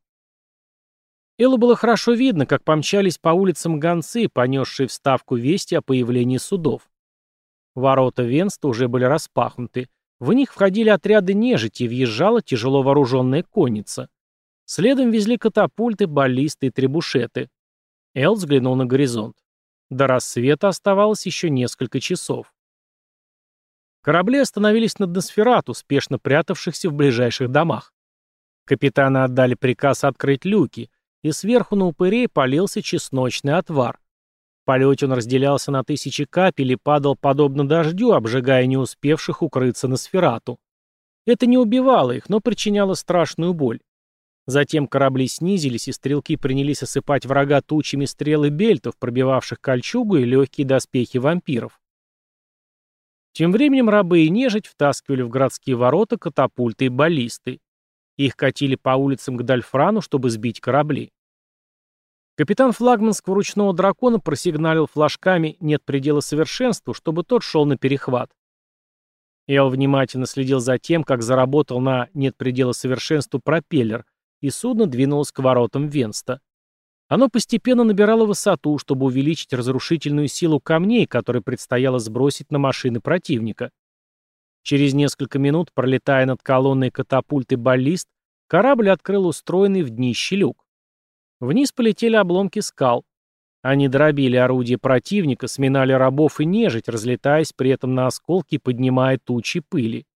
Эллу было хорошо видно, как помчались по улицам гонцы, понесшие в ставку вести о появлении судов. Ворота Венста уже были распахнуты. В них входили отряды нежити въезжала тяжело вооруженная конница. Следом везли катапульты, баллисты и требушеты. Эл взглянул на горизонт. До рассвета оставалось еще несколько часов. Корабли остановились над Носферату, спешно прятавшихся в ближайших домах. Капитаны отдали приказ открыть люки, и сверху на упырей полился чесночный отвар. В полете он разделялся на тысячи капель и падал подобно дождю, обжигая не успевших укрыться на сферату. Это не убивало их, но причиняло страшную боль. Затем корабли снизились, и стрелки принялись осыпать врага тучами стрел и бельтов, пробивавших кольчугу и легкие доспехи вампиров. Тем временем рабы и нежить втаскивали в городские ворота катапульты и баллисты. Их катили по улицам к Дальфрану, чтобы сбить корабли. Капитан флагманского ручного дракона просигналил флажками «нет предела совершенству», чтобы тот шел на перехват. Эл внимательно следил за тем, как заработал на «нет предела совершенству» пропеллер, и судно двинулось к воротам Венста. Оно постепенно набирало высоту, чтобы увеличить разрушительную силу камней, которые предстояло сбросить на машины противника. Через несколько минут, пролетая над колонной катапульты баллист, корабль открыл устроенный в днище люк. Вниз полетели обломки скал. Они дробили орудия противника, сминали рабов и нежить, разлетаясь при этом на осколки, поднимая тучи пыли.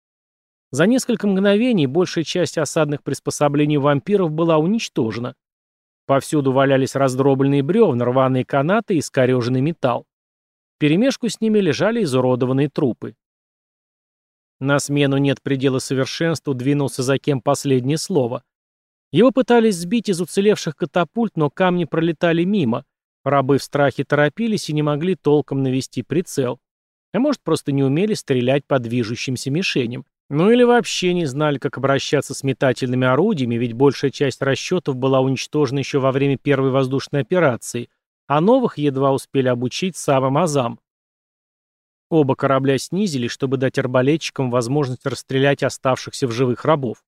За несколько мгновений большая часть осадных приспособлений вампиров была уничтожена. Повсюду валялись раздробленные бревна, рваные канаты и искореженный металл. В перемешку с ними лежали изуродованные трупы. На смену «нет предела совершенству» двинулся за кем последнее слово. Его пытались сбить из уцелевших катапульт, но камни пролетали мимо. Рабы в страхе торопились и не могли толком навести прицел. А может, просто не умели стрелять по движущимся мишеням. Ну или вообще не знали, как обращаться с метательными орудиями, ведь большая часть расчетов была уничтожена еще во время первой воздушной операции, а новых едва успели обучить самым азам. Оба корабля снизили, чтобы дать арбалетчикам возможность расстрелять оставшихся в живых рабов.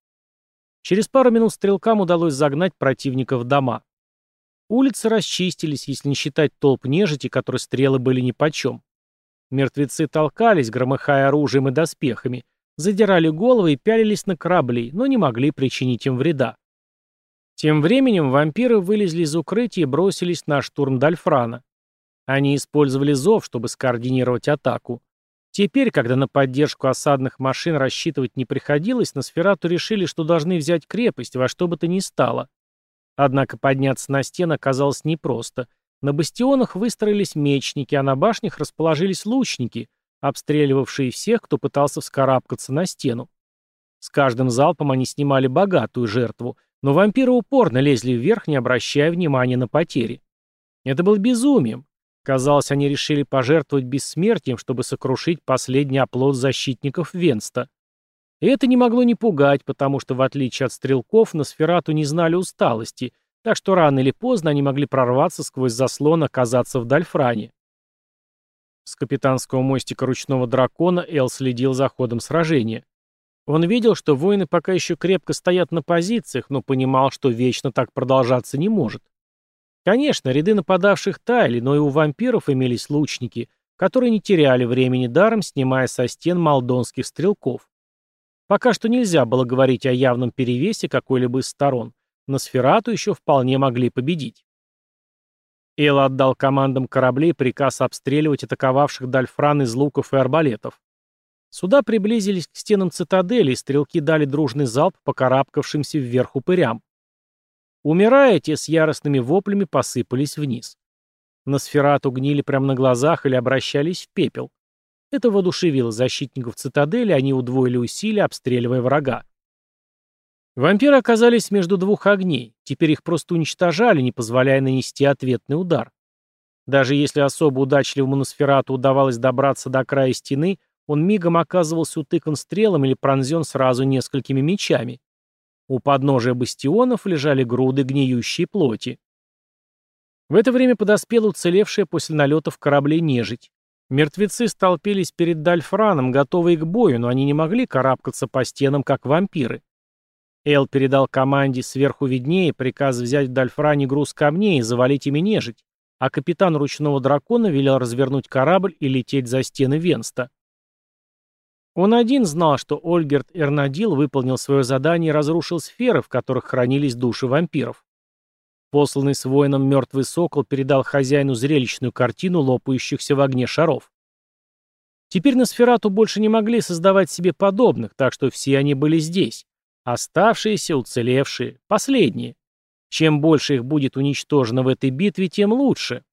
Через пару минут стрелкам удалось загнать противника в дома. Улицы расчистились, если не считать толп нежити, которой стрелы были нипочем. Мертвецы толкались, громыхая оружием и доспехами, задирали головы и пялились на корабли, но не могли причинить им вреда. Тем временем вампиры вылезли из укрытия и бросились на штурм Дальфрана. Они использовали зов, чтобы скоординировать атаку. Теперь, когда на поддержку осадных машин рассчитывать не приходилось, на Сферату решили, что должны взять крепость во что бы то ни стало. Однако подняться на стены оказалось непросто. На бастионах выстроились мечники, а на башнях расположились лучники, обстреливавшие всех, кто пытался вскарабкаться на стену. С каждым залпом они снимали богатую жертву, но вампиры упорно лезли вверх, не обращая внимания на потери. Это было безумием. Казалось, они решили пожертвовать бессмертием, чтобы сокрушить последний оплот защитников Венста. И это не могло не пугать, потому что, в отличие от стрелков, на сферату не знали усталости, так что рано или поздно они могли прорваться сквозь заслон, оказаться в Дальфране. С капитанского мостика ручного дракона Эл следил за ходом сражения. Он видел, что воины пока еще крепко стоят на позициях, но понимал, что вечно так продолжаться не может. Конечно, ряды нападавших таяли, но и у вампиров имелись лучники, которые не теряли времени даром, снимая со стен молдонских стрелков. Пока что нельзя было говорить о явном перевесе какой-либо из сторон. На Сферату еще вполне могли победить. Эл отдал командам кораблей приказ обстреливать атаковавших Дальфран из луков и арбалетов. Суда приблизились к стенам цитадели, и стрелки дали дружный залп по карабкавшимся вверх упырям. Умирая, те с яростными воплями посыпались вниз. На сферату гнили прямо на глазах или обращались в пепел. Это воодушевило защитников цитадели, они удвоили усилия, обстреливая врага. Вампиры оказались между двух огней, теперь их просто уничтожали, не позволяя нанести ответный удар. Даже если особо удачливому Носферату удавалось добраться до края стены, он мигом оказывался утыкан стрелом или пронзен сразу несколькими мечами. У подножия бастионов лежали груды гниющей плоти. В это время подоспела уцелевшая после налетов кораблей нежить. Мертвецы столпились перед Дальфраном, готовые к бою, но они не могли карабкаться по стенам, как вампиры. Эл передал команде сверху виднее приказ взять в Дальфране груз камней и завалить ими нежить, а капитан ручного дракона велел развернуть корабль и лететь за стены Венста. Он один знал, что Ольгерт Эрнадил выполнил свое задание и разрушил сферы, в которых хранились души вампиров. Посланный с воином мертвый сокол передал хозяину зрелищную картину лопающихся в огне шаров. Теперь на сферату больше не могли создавать себе подобных, так что все они были здесь. Оставшиеся, уцелевшие, последние. Чем больше их будет уничтожено в этой битве, тем лучше.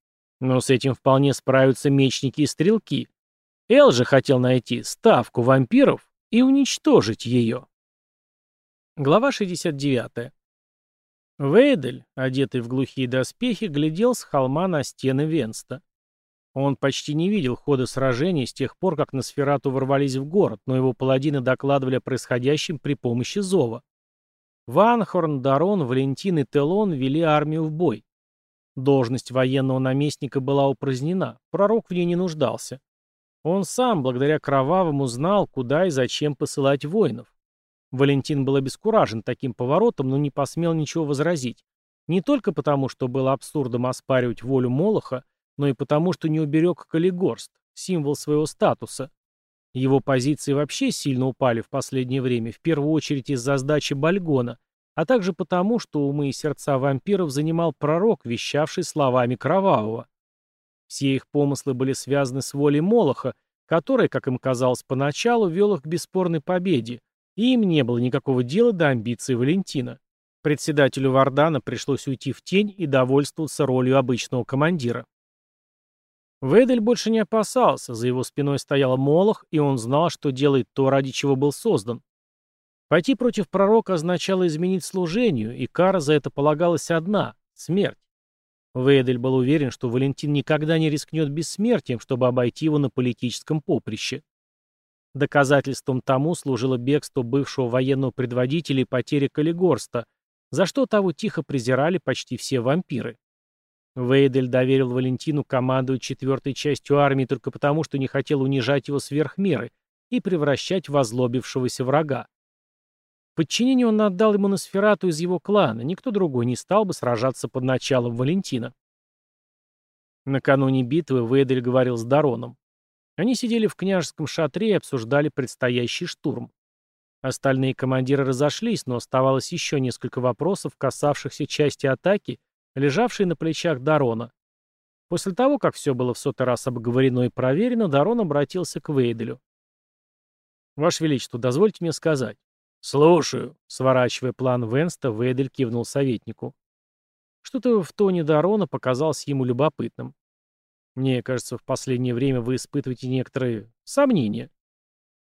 Но с этим вполне справятся мечники и стрелки. Эл же хотел найти ставку вампиров и уничтожить ее. Глава 69. Вейдель, одетый в глухие доспехи, глядел с холма на стены Венста. Он почти не видел хода сражений с тех пор, как на Сферату ворвались в город, но его паладины докладывали о происходящем при помощи зова. Ванхорн, Дарон, Валентин и Телон вели армию в бой. Должность военного наместника была упразднена, пророк в ней не нуждался. Он сам, благодаря кровавому, знал, куда и зачем посылать воинов. Валентин был обескуражен таким поворотом, но не посмел ничего возразить. Не только потому, что было абсурдом оспаривать волю Молоха, но и потому, что не уберег Калигорст, символ своего статуса. Его позиции вообще сильно упали в последнее время, в первую очередь из-за сдачи Бальгона, а также потому, что умы и сердца вампиров занимал пророк, вещавший словами Кровавого. Все их помыслы были связаны с волей Молоха, который, как им казалось поначалу, вел их к бесспорной победе, и им не было никакого дела до амбиций Валентина. Председателю Вардана пришлось уйти в тень и довольствоваться ролью обычного командира. Ведель больше не опасался, за его спиной стоял Молох, и он знал, что делает то, ради чего был создан. Пойти против пророка означало изменить служению, и кара за это полагалась одна — смерть. Вейдель был уверен, что Валентин никогда не рискнет бессмертием, чтобы обойти его на политическом поприще. Доказательством тому служило бегство бывшего военного предводителя и потеря Каллигорста, за что того тихо презирали почти все вампиры. Вейдель доверил Валентину командовать четвертой частью армии только потому, что не хотел унижать его сверх меры и превращать в озлобившегося врага. Подчинение он отдал ему Носферату из его клана, никто другой не стал бы сражаться под началом Валентина. Накануне битвы Вейдель говорил с Дароном. Они сидели в княжеском шатре и обсуждали предстоящий штурм. Остальные командиры разошлись, но оставалось еще несколько вопросов, касавшихся части атаки, лежавшей на плечах Дарона. После того, как все было в сотый раз обговорено и проверено, Дарон обратился к Вейделю. «Ваше Величество, дозвольте мне сказать. «Слушаю», — сворачивая план Венста, Вейдель кивнул советнику. Что-то в тоне Дарона показалось ему любопытным. «Мне кажется, в последнее время вы испытываете некоторые сомнения».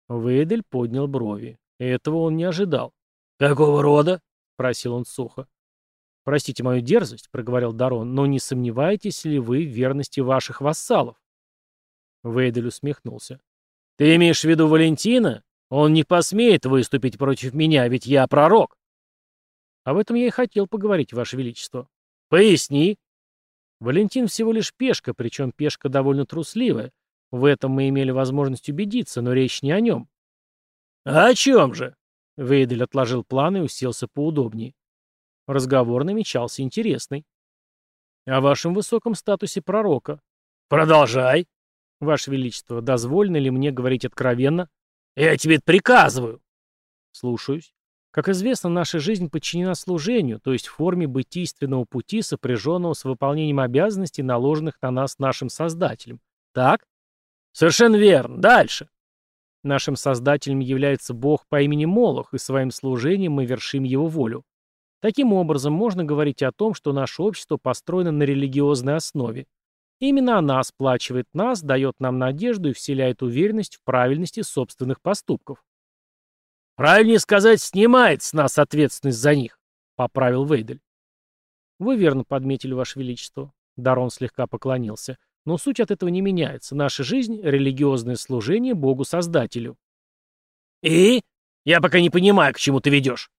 Вейдель поднял брови. Этого он не ожидал. «Какого рода?» — просил он сухо. «Простите мою дерзость», — проговорил Дарон, — «но не сомневаетесь ли вы в верности ваших вассалов?» Вейдель усмехнулся. «Ты имеешь в виду Валентина? Он не посмеет выступить против меня, ведь я пророк. Об этом я и хотел поговорить, Ваше Величество. Поясни. Валентин всего лишь пешка, причем пешка довольно трусливая. В этом мы имели возможность убедиться, но речь не о нем. А о чем же? Вейдель отложил план и уселся поудобнее. Разговор намечался интересный. О вашем высоком статусе пророка. Продолжай. Ваше Величество, дозволено ли мне говорить откровенно? «Я тебе это приказываю!» «Слушаюсь. Как известно, наша жизнь подчинена служению, то есть форме бытийственного пути, сопряженного с выполнением обязанностей, наложенных на нас нашим Создателем. Так? Совершенно верно. Дальше. Нашим Создателем является Бог по имени Молох, и своим служением мы вершим Его волю. Таким образом, можно говорить о том, что наше общество построено на религиозной основе. Именно она сплачивает нас, дает нам надежду и вселяет уверенность в правильности собственных поступков. «Правильнее сказать, снимает с нас ответственность за них», — поправил Вейдель. «Вы верно подметили, Ваше Величество». Дарон слегка поклонился. «Но суть от этого не меняется. Наша жизнь — религиозное служение Богу-Создателю». «И? Я пока не понимаю, к чему ты ведешь».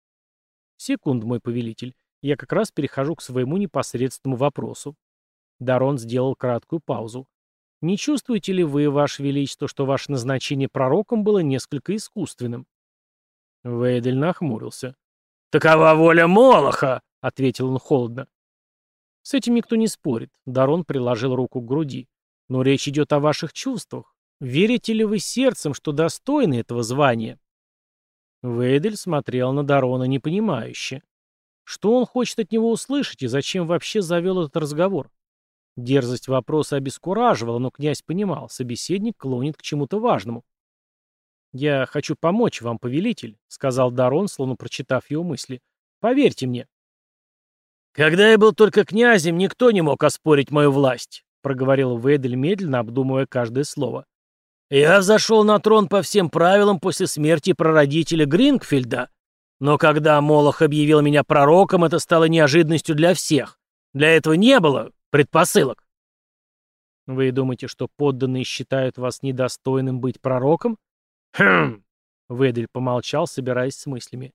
«Секунду, мой повелитель. Я как раз перехожу к своему непосредственному вопросу. Дарон сделал краткую паузу. «Не чувствуете ли вы, Ваше Величество, что ваше назначение пророком было несколько искусственным?» Вейдель нахмурился. «Такова воля Молоха!» — ответил он холодно. «С этим никто не спорит», — Дарон приложил руку к груди. «Но речь идет о ваших чувствах. Верите ли вы сердцем, что достойны этого звания?» Вейдель смотрел на Дарона непонимающе. Что он хочет от него услышать и зачем вообще завел этот разговор? Дерзость вопроса обескураживала, но князь понимал, собеседник клонит к чему-то важному. «Я хочу помочь вам, повелитель», — сказал Дарон, словно прочитав его мысли. «Поверьте мне». «Когда я был только князем, никто не мог оспорить мою власть», — проговорил Вейдель медленно, обдумывая каждое слово. «Я зашел на трон по всем правилам после смерти прародителя Грингфельда. Но когда Молох объявил меня пророком, это стало неожиданностью для всех. Для этого не было, предпосылок. Вы думаете, что подданные считают вас недостойным быть пророком? Хм. Ведель помолчал, собираясь с мыслями.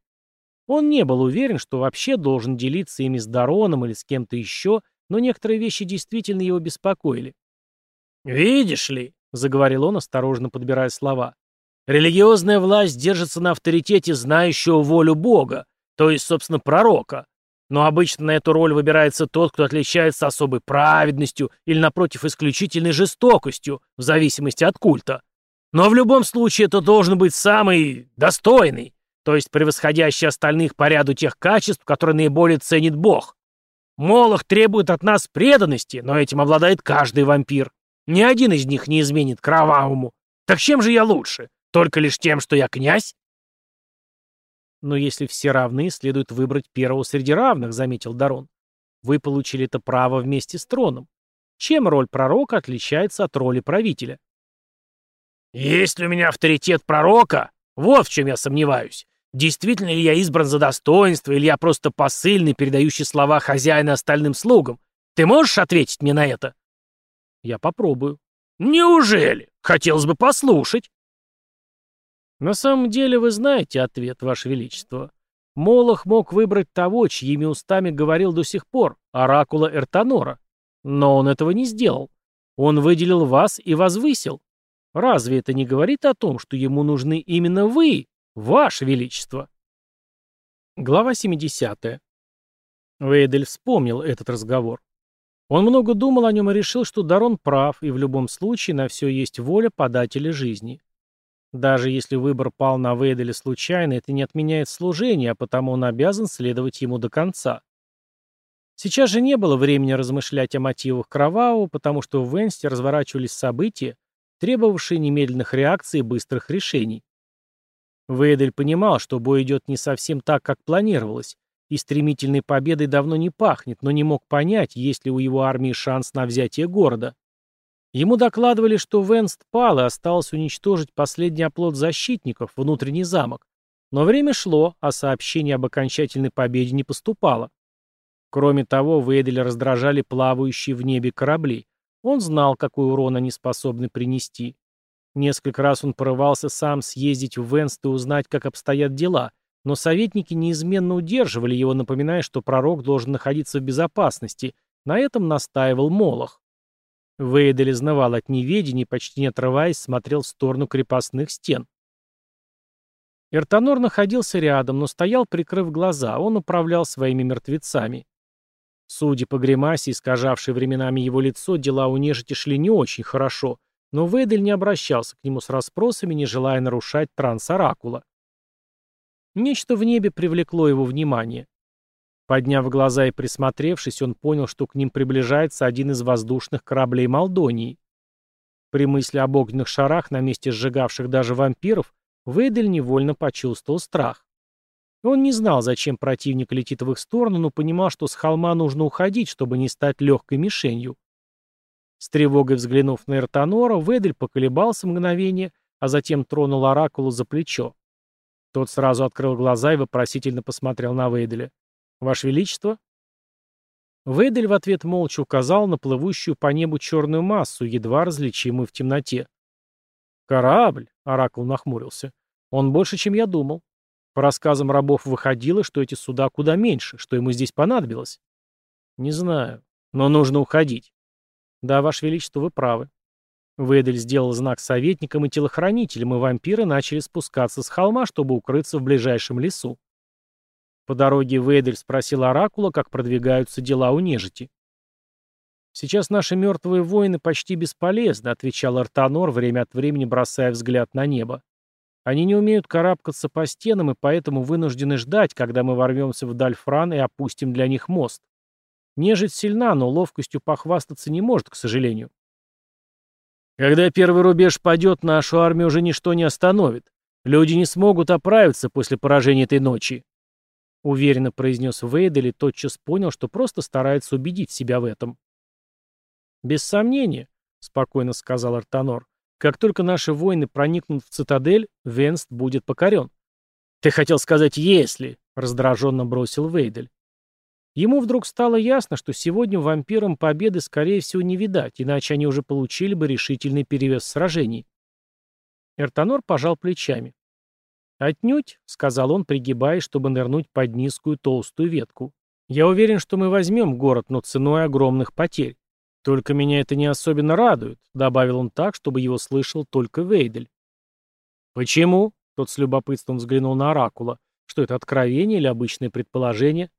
Он не был уверен, что вообще должен делиться ими с Дароном или с кем-то еще, но некоторые вещи действительно его беспокоили. «Видишь ли», — заговорил он, осторожно подбирая слова, «религиозная власть держится на авторитете знающего волю Бога, то есть, собственно, пророка, но обычно на эту роль выбирается тот, кто отличается особой праведностью или, напротив, исключительной жестокостью, в зависимости от культа. Но в любом случае это должен быть самый достойный, то есть превосходящий остальных по ряду тех качеств, которые наиболее ценит Бог. Молох требует от нас преданности, но этим обладает каждый вампир. Ни один из них не изменит кровавому. Так чем же я лучше? Только лишь тем, что я князь? Но если все равны, следует выбрать первого среди равных, заметил Дарон. Вы получили это право вместе с троном. Чем роль пророка отличается от роли правителя? Есть ли у меня авторитет пророка? Вот в чем я сомневаюсь. Действительно ли я избран за достоинство, или я просто посыльный, передающий слова хозяина остальным слугам? Ты можешь ответить мне на это? Я попробую. Неужели? Хотелось бы послушать. На самом деле вы знаете ответ, Ваше Величество. Молох мог выбрать того, чьими устами говорил до сих пор, оракула Эртанора. Но он этого не сделал. Он выделил вас и возвысил. Разве это не говорит о том, что ему нужны именно вы, Ваше Величество? Глава 70. Вейдель вспомнил этот разговор. Он много думал о нем и решил, что Дарон прав, и в любом случае на все есть воля подателя жизни. Даже если выбор пал на Вейделя случайно, это не отменяет служение, а потому он обязан следовать ему до конца. Сейчас же не было времени размышлять о мотивах Кровавого, потому что в Венсте разворачивались события, требовавшие немедленных реакций и быстрых решений. Вейдель понимал, что бой идет не совсем так, как планировалось, и стремительной победой давно не пахнет, но не мог понять, есть ли у его армии шанс на взятие города. Ему докладывали, что Венст пал и осталось уничтожить последний оплот защитников, внутренний замок. Но время шло, а сообщение об окончательной победе не поступало. Кроме того, Вейделя раздражали плавающие в небе корабли. Он знал, какой урон они способны принести. Несколько раз он порывался сам съездить в Венст и узнать, как обстоят дела, но советники неизменно удерживали его, напоминая, что пророк должен находиться в безопасности. На этом настаивал Молох. Вейдель изнывал от неведения почти не отрываясь, смотрел в сторону крепостных стен. Эртонор находился рядом, но стоял, прикрыв глаза, он управлял своими мертвецами. Судя по гримасе, искажавшей временами его лицо, дела у нежити шли не очень хорошо, но Вейдель не обращался к нему с расспросами, не желая нарушать транс Оракула. Нечто в небе привлекло его внимание. Подняв глаза и присмотревшись, он понял, что к ним приближается один из воздушных кораблей Молдонии. При мысли об огненных шарах на месте сжигавших даже вампиров, Вейдель невольно почувствовал страх. Он не знал, зачем противник летит в их сторону, но понимал, что с холма нужно уходить, чтобы не стать легкой мишенью. С тревогой взглянув на Эртонора, Ведель поколебался мгновение, а затем тронул Оракулу за плечо. Тот сразу открыл глаза и вопросительно посмотрел на Вейделя. «Ваше Величество?» Вейдель в ответ молча указал на плывущую по небу черную массу, едва различимую в темноте. «Корабль?» — Оракул нахмурился. «Он больше, чем я думал. По рассказам рабов выходило, что эти суда куда меньше, что ему здесь понадобилось». «Не знаю. Но нужно уходить». «Да, Ваше Величество, вы правы». Вейдель сделал знак советникам и телохранителям, и вампиры начали спускаться с холма, чтобы укрыться в ближайшем лесу. По дороге Вейдель спросил Оракула, как продвигаются дела у нежити. «Сейчас наши мертвые воины почти бесполезны», — отвечал Артанор, время от времени бросая взгляд на небо. «Они не умеют карабкаться по стенам и поэтому вынуждены ждать, когда мы ворвемся в Дальфран и опустим для них мост. Нежить сильна, но ловкостью похвастаться не может, к сожалению». «Когда первый рубеж падет, нашу армию уже ничто не остановит. Люди не смогут оправиться после поражения этой ночи», — уверенно произнес Вейдели и тотчас понял, что просто старается убедить себя в этом. «Без сомнения», — спокойно сказал Артанор, — «как только наши воины проникнут в цитадель, Венст будет покорен». «Ты хотел сказать «если», — раздраженно бросил Вейдель. Ему вдруг стало ясно, что сегодня вампирам победы, скорее всего, не видать, иначе они уже получили бы решительный перевес в сражении. Эртанор пожал плечами. «Отнюдь», — сказал он, пригибаясь, чтобы нырнуть под низкую толстую ветку. «Я уверен, что мы возьмем город, но ценой огромных потерь. Только меня это не особенно радует», — добавил он так, чтобы его слышал только Вейдель. «Почему?» — тот с любопытством взглянул на Оракула. «Что это, откровение или обычное предположение?»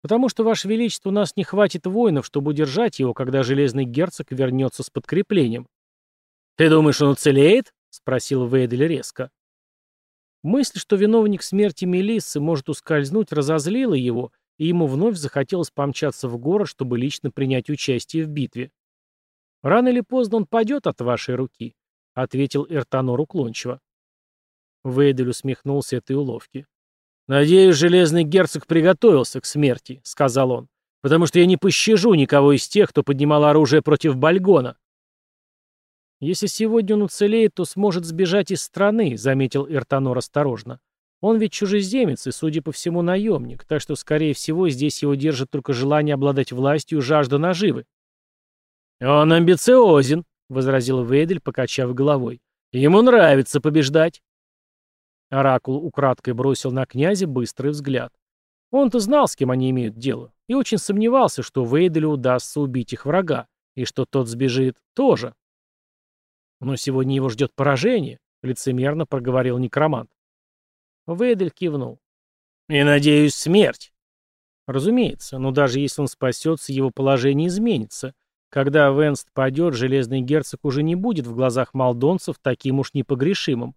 «Потому что, Ваше Величество, у нас не хватит воинов, чтобы удержать его, когда Железный Герцог вернется с подкреплением». «Ты думаешь, он уцелеет?» — спросил Вейдель резко. Мысль, что виновник смерти Мелиссы может ускользнуть, разозлила его, и ему вновь захотелось помчаться в город, чтобы лично принять участие в битве. «Рано или поздно он падет от вашей руки», — ответил Эртанор уклончиво. Вейдель усмехнулся этой уловке. «Надеюсь, железный герцог приготовился к смерти», — сказал он, «потому что я не пощажу никого из тех, кто поднимал оружие против Бальгона». «Если сегодня он уцелеет, то сможет сбежать из страны», — заметил Эртанор осторожно. «Он ведь чужеземец и, судя по всему, наемник, так что, скорее всего, здесь его держит только желание обладать властью и жажда наживы». «Он амбициозен», — возразил Вейдель, покачав головой. «Ему нравится побеждать». Оракул украдкой бросил на князя быстрый взгляд. Он-то знал, с кем они имеют дело, и очень сомневался, что Вейделю удастся убить их врага, и что тот сбежит тоже. «Но сегодня его ждет поражение», — лицемерно проговорил некромант. Вейдель кивнул. «И, надеюсь, смерть». Разумеется, но даже если он спасется, его положение изменится. Когда Венст падет, Железный Герцог уже не будет в глазах молдонцев таким уж непогрешимым.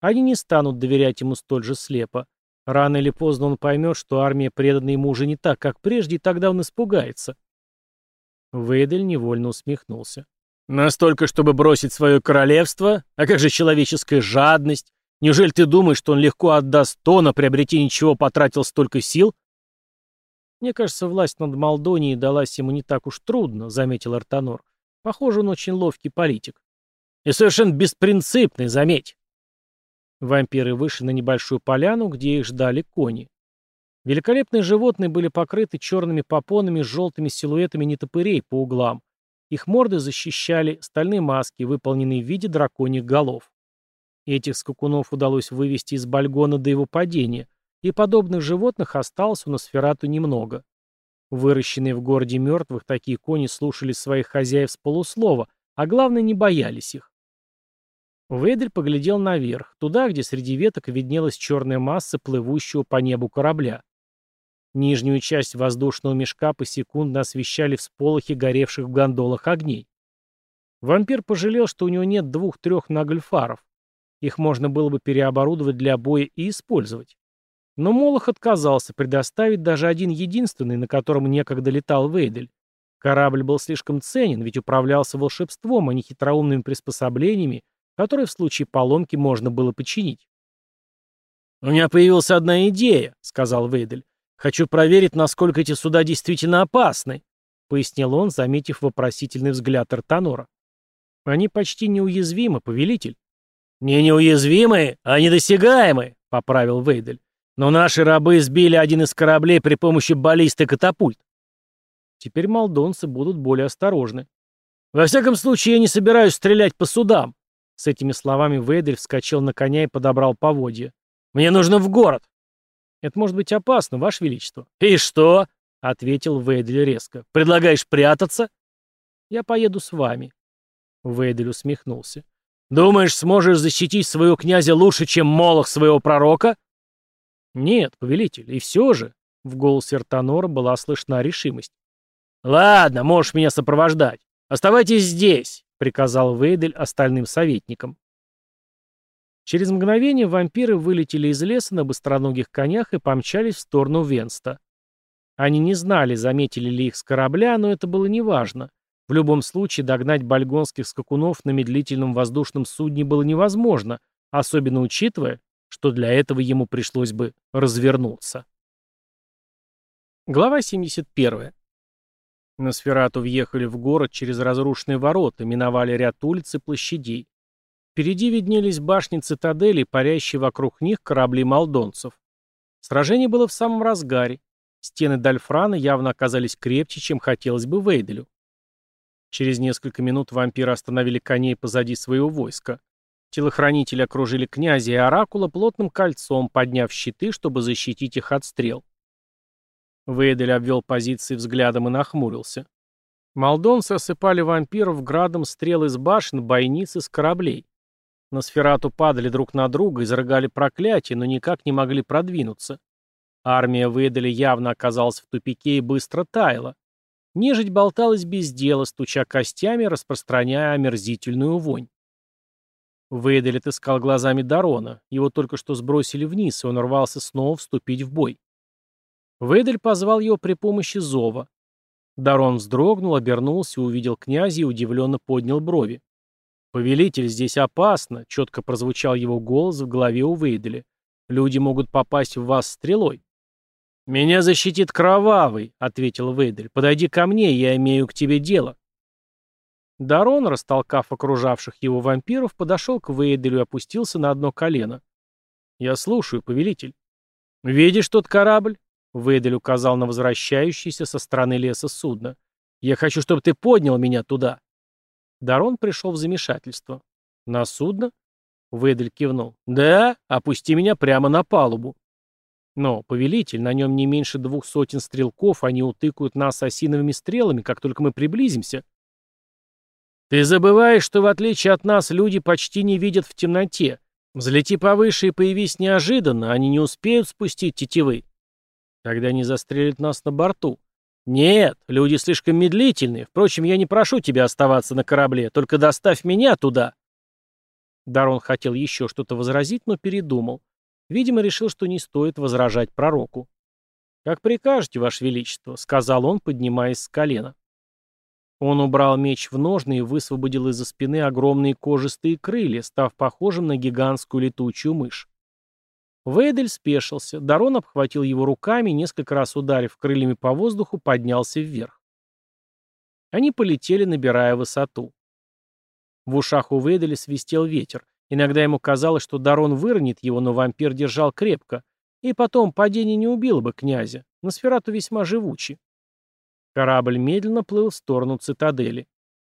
Они не станут доверять ему столь же слепо. Рано или поздно он поймет, что армия предана ему уже не так, как прежде, и тогда он испугается. Вейдель невольно усмехнулся. «Настолько, чтобы бросить свое королевство? А как же человеческая жадность? Неужели ты думаешь, что он легко отдаст то, на приобретение ничего потратил столько сил?» «Мне кажется, власть над Молдонией далась ему не так уж трудно», — заметил Артанор. «Похоже, он очень ловкий политик». «И совершенно беспринципный, заметь. Вампиры вышли на небольшую поляну, где их ждали кони. Великолепные животные были покрыты черными попонами с желтыми силуэтами нетопырей по углам. Их морды защищали стальные маски, выполненные в виде драконьих голов. Этих скакунов удалось вывести из Бальгона до его падения, и подобных животных осталось у Носферату немного. Выращенные в городе мертвых, такие кони слушали своих хозяев с полуслова, а главное, не боялись их. Вейдель поглядел наверх, туда, где среди веток виднелась черная масса плывущего по небу корабля. Нижнюю часть воздушного мешка посекундно освещали всполохи горевших в гондолах огней. Вампир пожалел, что у него нет двух-трех нагльфаров. Их можно было бы переоборудовать для боя и использовать. Но Молох отказался предоставить даже один единственный, на котором некогда летал Вейдель. Корабль был слишком ценен, ведь управлялся волшебством, а не хитроумными приспособлениями, который в случае поломки можно было починить. «У меня появилась одна идея», — сказал Вейдель. «Хочу проверить, насколько эти суда действительно опасны», — пояснил он, заметив вопросительный взгляд Артанора. «Они почти неуязвимы, повелитель». «Не неуязвимы, а недосягаемы», — поправил Вейдель. «Но наши рабы сбили один из кораблей при помощи баллисты катапульт». Теперь молдонцы будут более осторожны. «Во всяком случае, я не собираюсь стрелять по судам», с этими словами Вейдель вскочил на коня и подобрал поводья. «Мне нужно в город!» «Это может быть опасно, Ваше Величество». «И что?» — ответил Вейдель резко. «Предлагаешь прятаться?» «Я поеду с вами». Вейдель усмехнулся. «Думаешь, сможешь защитить своего князя лучше, чем Молох своего пророка?» «Нет, повелитель, и все же...» В голосе Артанора была слышна решимость. «Ладно, можешь меня сопровождать. Оставайтесь здесь. — приказал Вейдель остальным советникам. Через мгновение вампиры вылетели из леса на быстроногих конях и помчались в сторону Венста. Они не знали, заметили ли их с корабля, но это было неважно. В любом случае догнать бальгонских скакунов на медлительном воздушном судне было невозможно, особенно учитывая, что для этого ему пришлось бы развернуться. Глава 71. На Сферату въехали в город через разрушенные ворота, миновали ряд улиц и площадей. Впереди виднелись башни цитадели, парящие вокруг них корабли молдонцев. Сражение было в самом разгаре. Стены Дальфрана явно оказались крепче, чем хотелось бы Вейделю. Через несколько минут вампиры остановили коней позади своего войска. Телохранители окружили князя и оракула плотным кольцом, подняв щиты, чтобы защитить их от стрел. Вейдель обвел позиции взглядом и нахмурился. Молдонцы осыпали вампиров градом стрел из башен, бойниц из кораблей. На сферату падали друг на друга, изрыгали проклятия, но никак не могли продвинуться. Армия Вейделя явно оказалась в тупике и быстро таяла. Нежить болталась без дела, стуча костями, распространяя омерзительную вонь. Вейдель отыскал глазами Дарона. Его только что сбросили вниз, и он рвался снова вступить в бой. Вейдель позвал его при помощи зова. Дарон вздрогнул, обернулся, увидел князя и удивленно поднял брови. «Повелитель, здесь опасно», — четко прозвучал его голос в голове у Вейделя. «Люди могут попасть в вас стрелой». «Меня защитит Кровавый», — ответил Вейдель. «Подойди ко мне, я имею к тебе дело». Дарон, растолкав окружавших его вампиров, подошел к Вейделю и опустился на одно колено. «Я слушаю, повелитель». «Видишь тот корабль?» Вейдель указал на возвращающийся со стороны леса судно. «Я хочу, чтобы ты поднял меня туда». Дарон пришел в замешательство. «На судно?» Вейдель кивнул. «Да, опусти меня прямо на палубу». «Но, повелитель, на нем не меньше двух сотен стрелков, они утыкают нас осиновыми стрелами, как только мы приблизимся». «Ты забываешь, что в отличие от нас люди почти не видят в темноте. Взлети повыше и появись неожиданно, они не успеют спустить тетивы. Тогда они застрелят нас на борту. Нет, люди слишком медлительные. Впрочем, я не прошу тебя оставаться на корабле, только доставь меня туда». Дарон хотел еще что-то возразить, но передумал. Видимо, решил, что не стоит возражать пророку. «Как прикажете, Ваше Величество», — сказал он, поднимаясь с колена. Он убрал меч в ножны и высвободил из-за спины огромные кожистые крылья, став похожим на гигантскую летучую мышь. Вейдель спешился, Дарон обхватил его руками, несколько раз ударив крыльями по воздуху, поднялся вверх. Они полетели, набирая высоту. В ушах у Вейделя свистел ветер. Иногда ему казалось, что Дарон выронит его, но вампир держал крепко. И потом падение не убило бы князя. Носферату весьма живучий. Корабль медленно плыл в сторону цитадели.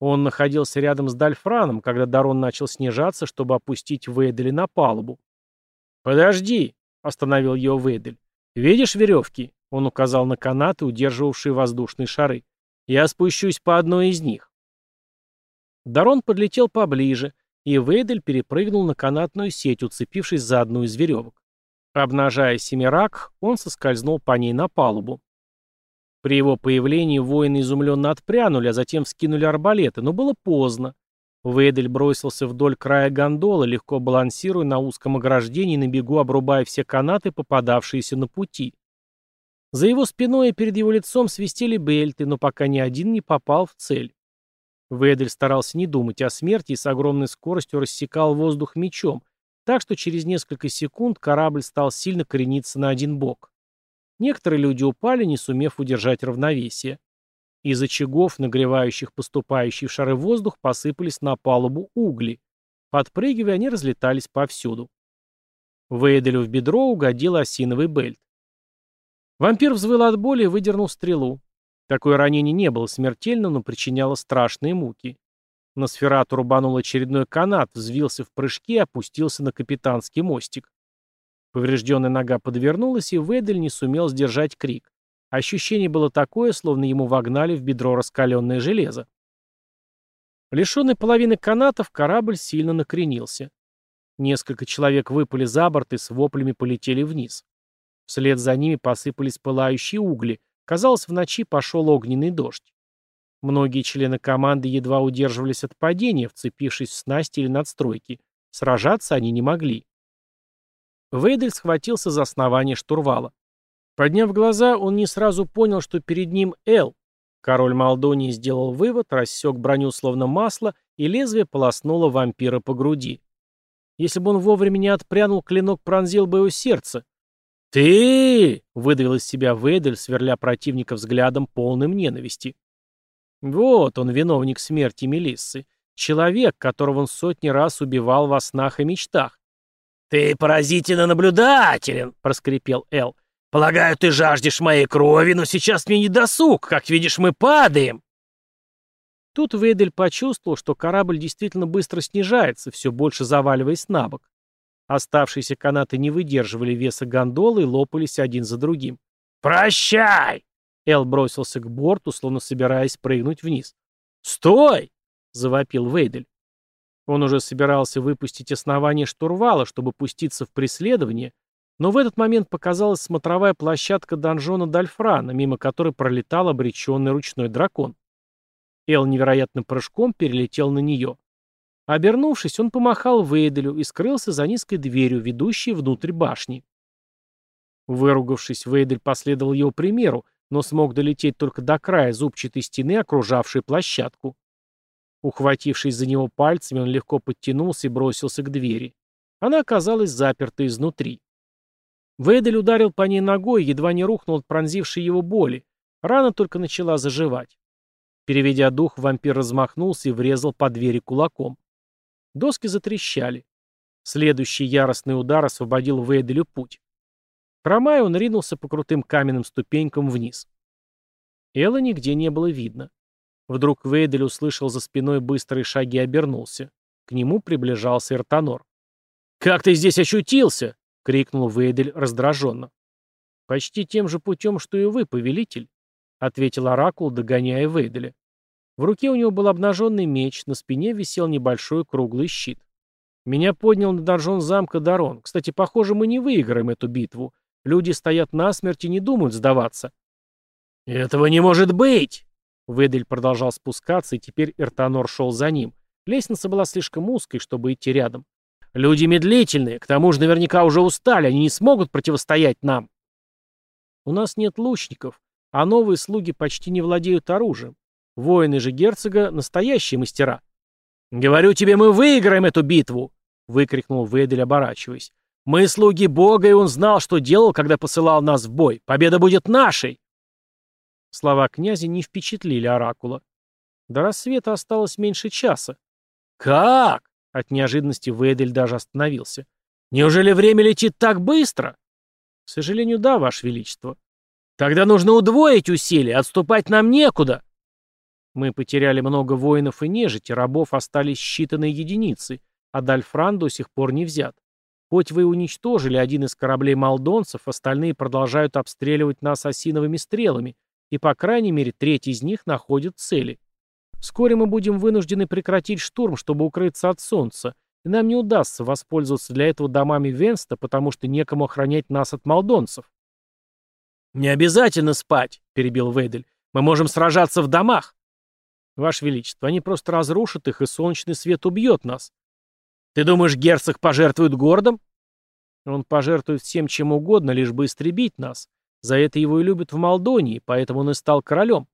Он находился рядом с Дальфраном, когда Дарон начал снижаться, чтобы опустить Вейделя на палубу. «Подожди!» — остановил его Вейдель. «Видишь веревки?» — он указал на канаты, удерживавшие воздушные шары. «Я спущусь по одной из них». Дарон подлетел поближе, и Вейдель перепрыгнул на канатную сеть, уцепившись за одну из веревок. Обнажая семирак, он соскользнул по ней на палубу. При его появлении воины изумленно отпрянули, а затем вскинули арбалеты, но было поздно. Вейдель бросился вдоль края гондолы, легко балансируя на узком ограждении на бегу обрубая все канаты, попадавшиеся на пути. За его спиной и перед его лицом свистели бельты, но пока ни один не попал в цель. Вейдель старался не думать о смерти и с огромной скоростью рассекал воздух мечом, так что через несколько секунд корабль стал сильно корениться на один бок. Некоторые люди упали, не сумев удержать равновесие. Из очагов, нагревающих поступающий в шары воздух, посыпались на палубу угли. Подпрыгивая, они разлетались повсюду. Вейделю в бедро угодил осиновый бельт. Вампир взвыл от боли и выдернул стрелу. Такое ранение не было смертельным, но причиняло страшные муки. На сферату рубанул очередной канат, взвился в прыжке и опустился на капитанский мостик. Поврежденная нога подвернулась, и Ведель не сумел сдержать крик. Ощущение было такое, словно ему вогнали в бедро раскаленное железо. Лишенный половины канатов, корабль сильно накренился. Несколько человек выпали за борт и с воплями полетели вниз. Вслед за ними посыпались пылающие угли. Казалось, в ночи пошел огненный дождь. Многие члены команды едва удерживались от падения, вцепившись в снасти или надстройки. Сражаться они не могли. Вейдель схватился за основание штурвала. Подняв глаза, он не сразу понял, что перед ним Эл. Король Молдонии сделал вывод, рассек броню словно масло, и лезвие полоснуло вампира по груди. Если бы он вовремя не отпрянул, клинок пронзил бы его сердце. «Ты!» — выдавил из себя Вейдель, сверля противника взглядом полным ненависти. Вот он, виновник смерти Мелиссы. Человек, которого он сотни раз убивал во снах и мечтах. «Ты поразительно наблюдателен», — проскрипел Эл. «Полагаю, ты жаждешь моей крови, но сейчас мне не досуг. Как видишь, мы падаем». Тут Вейдель почувствовал, что корабль действительно быстро снижается, все больше заваливаясь на бок. Оставшиеся канаты не выдерживали веса гондолы и лопались один за другим. «Прощай!» Эл бросился к борту, словно собираясь прыгнуть вниз. «Стой!» — завопил Вейдель. Он уже собирался выпустить основание штурвала, чтобы пуститься в преследование, но в этот момент показалась смотровая площадка донжона Дальфрана, мимо которой пролетал обреченный ручной дракон. Эл невероятным прыжком перелетел на нее. Обернувшись, он помахал Вейделю и скрылся за низкой дверью, ведущей внутрь башни. Выругавшись, Вейдель последовал его примеру, но смог долететь только до края зубчатой стены, окружавшей площадку. Ухватившись за него пальцами, он легко подтянулся и бросился к двери. Она оказалась заперта изнутри. Вейдель ударил по ней ногой, едва не рухнул от пронзившей его боли. Рана только начала заживать. Переведя дух, вампир размахнулся и врезал по двери кулаком. Доски затрещали. Следующий яростный удар освободил Вейделю путь. Хромая, он ринулся по крутым каменным ступенькам вниз. Элла нигде не было видно. Вдруг Вейдель услышал за спиной быстрые шаги и обернулся. К нему приближался Эртанор. «Как ты здесь очутился?» — крикнул Вейдель раздраженно. «Почти тем же путем, что и вы, повелитель», — ответил Оракул, догоняя Вейделя. В руке у него был обнаженный меч, на спине висел небольшой круглый щит. Меня поднял на доржон замка Дарон. Кстати, похоже, мы не выиграем эту битву. Люди стоят насмерть и не думают сдаваться. «Этого не может быть!» Ведель продолжал спускаться, и теперь Эртанор шел за ним. Лестница была слишком узкой, чтобы идти рядом. «Люди медлительные, к тому же наверняка уже устали, они не смогут противостоять нам». «У нас нет лучников, а новые слуги почти не владеют оружием. Воины же герцога — настоящие мастера. «Говорю тебе, мы выиграем эту битву!» — выкрикнул Вейдель, оборачиваясь. «Мы слуги Бога, и он знал, что делал, когда посылал нас в бой. Победа будет нашей!» Слова князя не впечатлили Оракула. До рассвета осталось меньше часа. «Как?» — от неожиданности Вейдель даже остановился. «Неужели время летит так быстро?» «К сожалению, да, Ваше Величество». «Тогда нужно удвоить усилия, отступать нам некуда!» Мы потеряли много воинов и нежити, рабов остались считанные единицы, а Дальфран до сих пор не взят. Хоть вы уничтожили один из кораблей молдонцев, остальные продолжают обстреливать нас осиновыми стрелами, и, по крайней мере, треть из них находит цели. Вскоре мы будем вынуждены прекратить штурм, чтобы укрыться от солнца, и нам не удастся воспользоваться для этого домами Венста, потому что некому охранять нас от молдонцев. «Не обязательно спать», — перебил Вейдель. «Мы можем сражаться в домах». Ваше Величество, они просто разрушат их, и солнечный свет убьет нас. Ты думаешь, герцог пожертвует городом? Он пожертвует всем чем угодно, лишь бы истребить нас. За это его и любят в Молдонии, поэтому он и стал королем.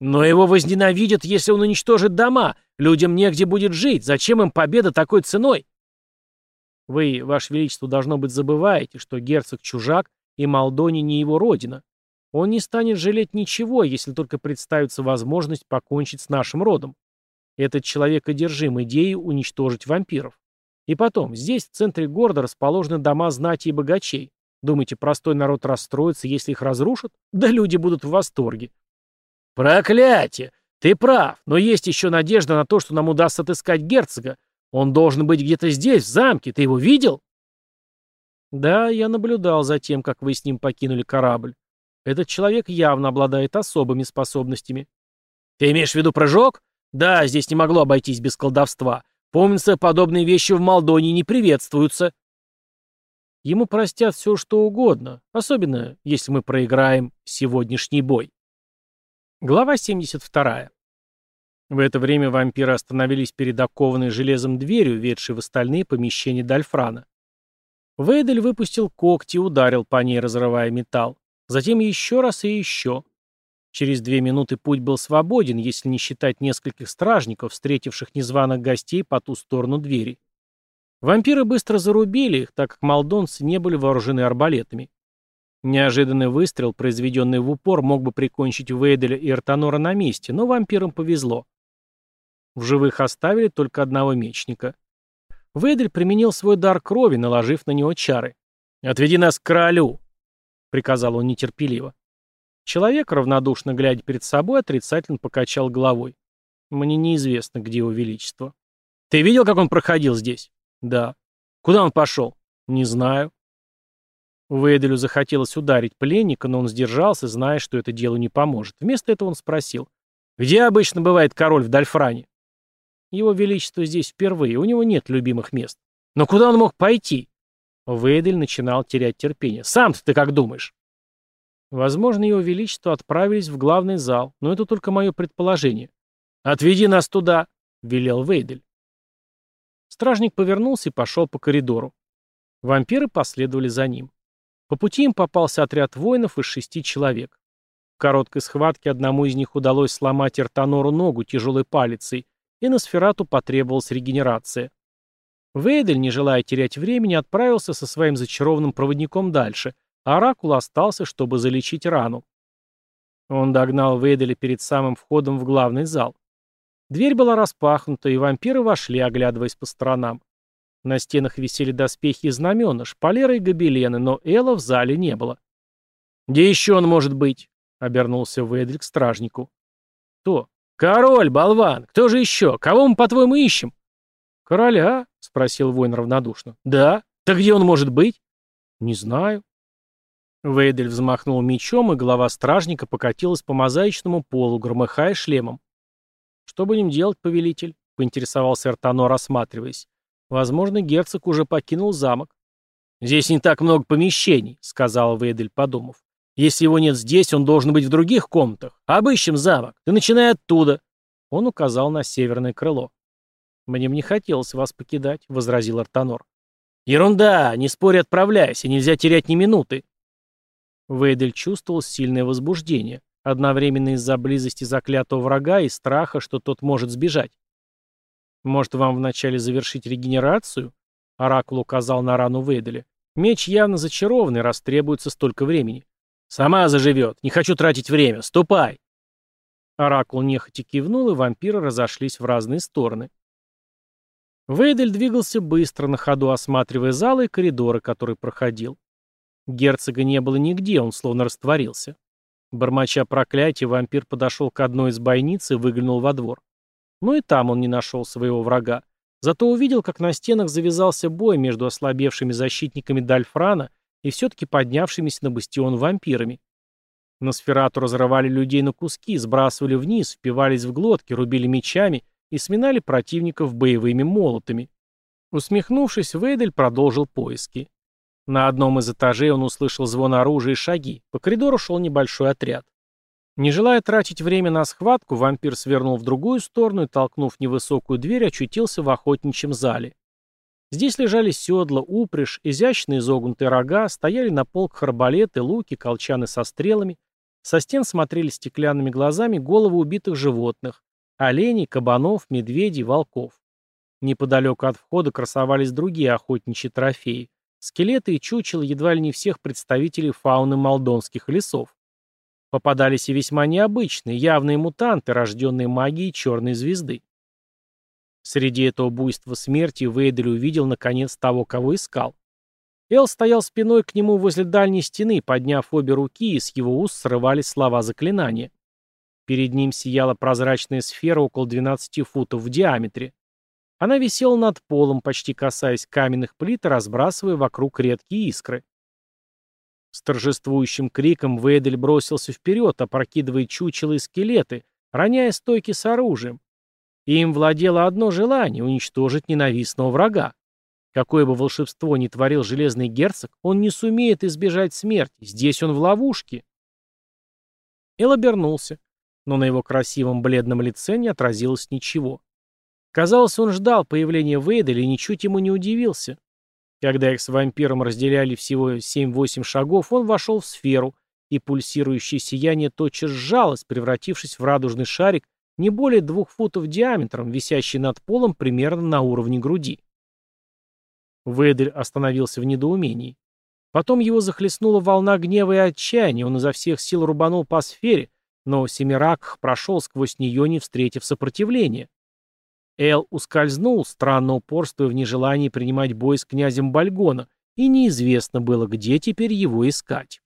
Но его возненавидят, если он уничтожит дома. Людям негде будет жить. Зачем им победа такой ценой? Вы, Ваше Величество, должно быть, забываете, что герцог чужак, и Молдония не его родина. Он не станет жалеть ничего, если только представится возможность покончить с нашим родом. Этот человек одержим идеей уничтожить вампиров. И потом, здесь, в центре города, расположены дома знати и богачей. Думаете, простой народ расстроится, если их разрушат? Да люди будут в восторге. Проклятие! Ты прав, но есть еще надежда на то, что нам удастся отыскать герцога. Он должен быть где-то здесь, в замке. Ты его видел? Да, я наблюдал за тем, как вы с ним покинули корабль. Этот человек явно обладает особыми способностями. Ты имеешь в виду прыжок? Да, здесь не могло обойтись без колдовства. Помнится, подобные вещи в Молдонии не приветствуются. Ему простят все, что угодно, особенно если мы проиграем сегодняшний бой. Глава 72. В это время вампиры остановились перед окованной железом дверью, ведшей в остальные помещения Дальфрана. Вейдель выпустил когти и ударил по ней, разрывая металл. Затем еще раз и еще. Через две минуты путь был свободен, если не считать нескольких стражников, встретивших незваных гостей по ту сторону двери. Вампиры быстро зарубили их, так как молдонцы не были вооружены арбалетами. Неожиданный выстрел, произведенный в упор, мог бы прикончить Вейделя и Эртанора на месте, но вампирам повезло. В живых оставили только одного мечника. Вейдель применил свой дар крови, наложив на него чары. «Отведи нас к королю!» — приказал он нетерпеливо. Человек, равнодушно глядя перед собой, отрицательно покачал головой. «Мне неизвестно, где его величество». «Ты видел, как он проходил здесь?» «Да». «Куда он пошел?» «Не знаю». Вейделю захотелось ударить пленника, но он сдержался, зная, что это делу не поможет. Вместо этого он спросил. «Где обычно бывает король в Дальфране?» «Его величество здесь впервые, у него нет любимых мест». «Но куда он мог пойти?» Вейдель начинал терять терпение. «Сам-то ты как думаешь?» Возможно, его величество отправились в главный зал, но это только мое предположение. «Отведи нас туда», — велел Вейдель. Стражник повернулся и пошел по коридору. Вампиры последовали за ним. По пути им попался отряд воинов из шести человек. В короткой схватке одному из них удалось сломать Эртонору ногу тяжелой палицей, и на сферату потребовалась регенерация. Вейдель, не желая терять времени, отправился со своим зачарованным проводником дальше, а Оракул остался, чтобы залечить рану. Он догнал Вейделя перед самым входом в главный зал. Дверь была распахнута, и вампиры вошли, оглядываясь по сторонам. На стенах висели доспехи и знамена, шпалеры и гобелены, но Элла в зале не было. «Где еще он может быть?» — обернулся Вейдель к стражнику. «Кто?» «Король, болван! Кто же еще? Кого мы, по-твоему, ищем?» «Короля?» — спросил воин равнодушно. «Да? Так где он может быть?» «Не знаю». Вейдель взмахнул мечом, и голова стражника покатилась по мозаичному полу, громыхая шлемом. «Что будем делать, повелитель?» — поинтересовался Эртано, рассматриваясь. «Возможно, герцог уже покинул замок». «Здесь не так много помещений», — сказал Вейдель, подумав. «Если его нет здесь, он должен быть в других комнатах. Обыщем замок. Ты начинай оттуда». Он указал на северное крыло. «Мне бы не хотелось вас покидать», — возразил Артанор. «Ерунда! Не спорь, отправляйся, нельзя терять ни минуты». Вейдель чувствовал сильное возбуждение, одновременно из-за близости заклятого врага и страха, что тот может сбежать. «Может, вам вначале завершить регенерацию?» Оракул указал на рану Вейделя. «Меч явно зачарованный, раз требуется столько времени». «Сама заживет. Не хочу тратить время. Ступай!» Оракул нехотя кивнул, и вампиры разошлись в разные стороны. Вейдель двигался быстро, на ходу осматривая залы и коридоры, которые проходил. Герцога не было нигде, он словно растворился. Бормоча проклятие, вампир подошел к одной из бойниц и выглянул во двор. Но и там он не нашел своего врага. Зато увидел, как на стенах завязался бой между ослабевшими защитниками Дальфрана и все-таки поднявшимися на бастион вампирами. На сферату разрывали людей на куски, сбрасывали вниз, впивались в глотки, рубили мечами и сминали противников боевыми молотами. Усмехнувшись, Вейдель продолжил поиски. На одном из этажей он услышал звон оружия и шаги. По коридору шел небольшой отряд. Не желая тратить время на схватку, вампир свернул в другую сторону и, толкнув невысокую дверь, очутился в охотничьем зале. Здесь лежали седла, упряжь, изящные изогнутые рога, стояли на полках арбалеты, луки, колчаны со стрелами. Со стен смотрели стеклянными глазами головы убитых животных – оленей, кабанов, медведей, волков. Неподалеку от входа красовались другие охотничьи трофеи Скелеты и чучела едва ли не всех представителей фауны молдонских лесов. Попадались и весьма необычные, явные мутанты, рожденные магией черной звезды. Среди этого буйства смерти Вейдель увидел наконец того, кого искал. Эл стоял спиной к нему возле дальней стены, подняв обе руки, и с его уст срывались слова заклинания. Перед ним сияла прозрачная сфера около 12 футов в диаметре. Она висела над полом, почти касаясь каменных плит и разбрасывая вокруг редкие искры. С торжествующим криком Вейдель бросился вперед, опрокидывая чучело и скелеты, роняя стойки с оружием. И им владело одно желание — уничтожить ненавистного врага. Какое бы волшебство ни творил Железный Герцог, он не сумеет избежать смерти. Здесь он в ловушке. Эл обернулся, но на его красивом бледном лице не отразилось ничего. Казалось, он ждал появления Вейделя и ничуть ему не удивился. Когда их с вампиром разделяли всего 7-8 шагов, он вошел в сферу, и пульсирующее сияние тотчас сжалось, превратившись в радужный шарик не более двух футов диаметром, висящий над полом примерно на уровне груди. Вейдель остановился в недоумении. Потом его захлестнула волна гнева и отчаяния, он изо всех сил рубанул по сфере, но Семиракх прошел сквозь нее, не встретив сопротивления. Эл ускользнул, странно упорствуя в нежелании принимать бой с князем Бальгона, и неизвестно было, где теперь его искать.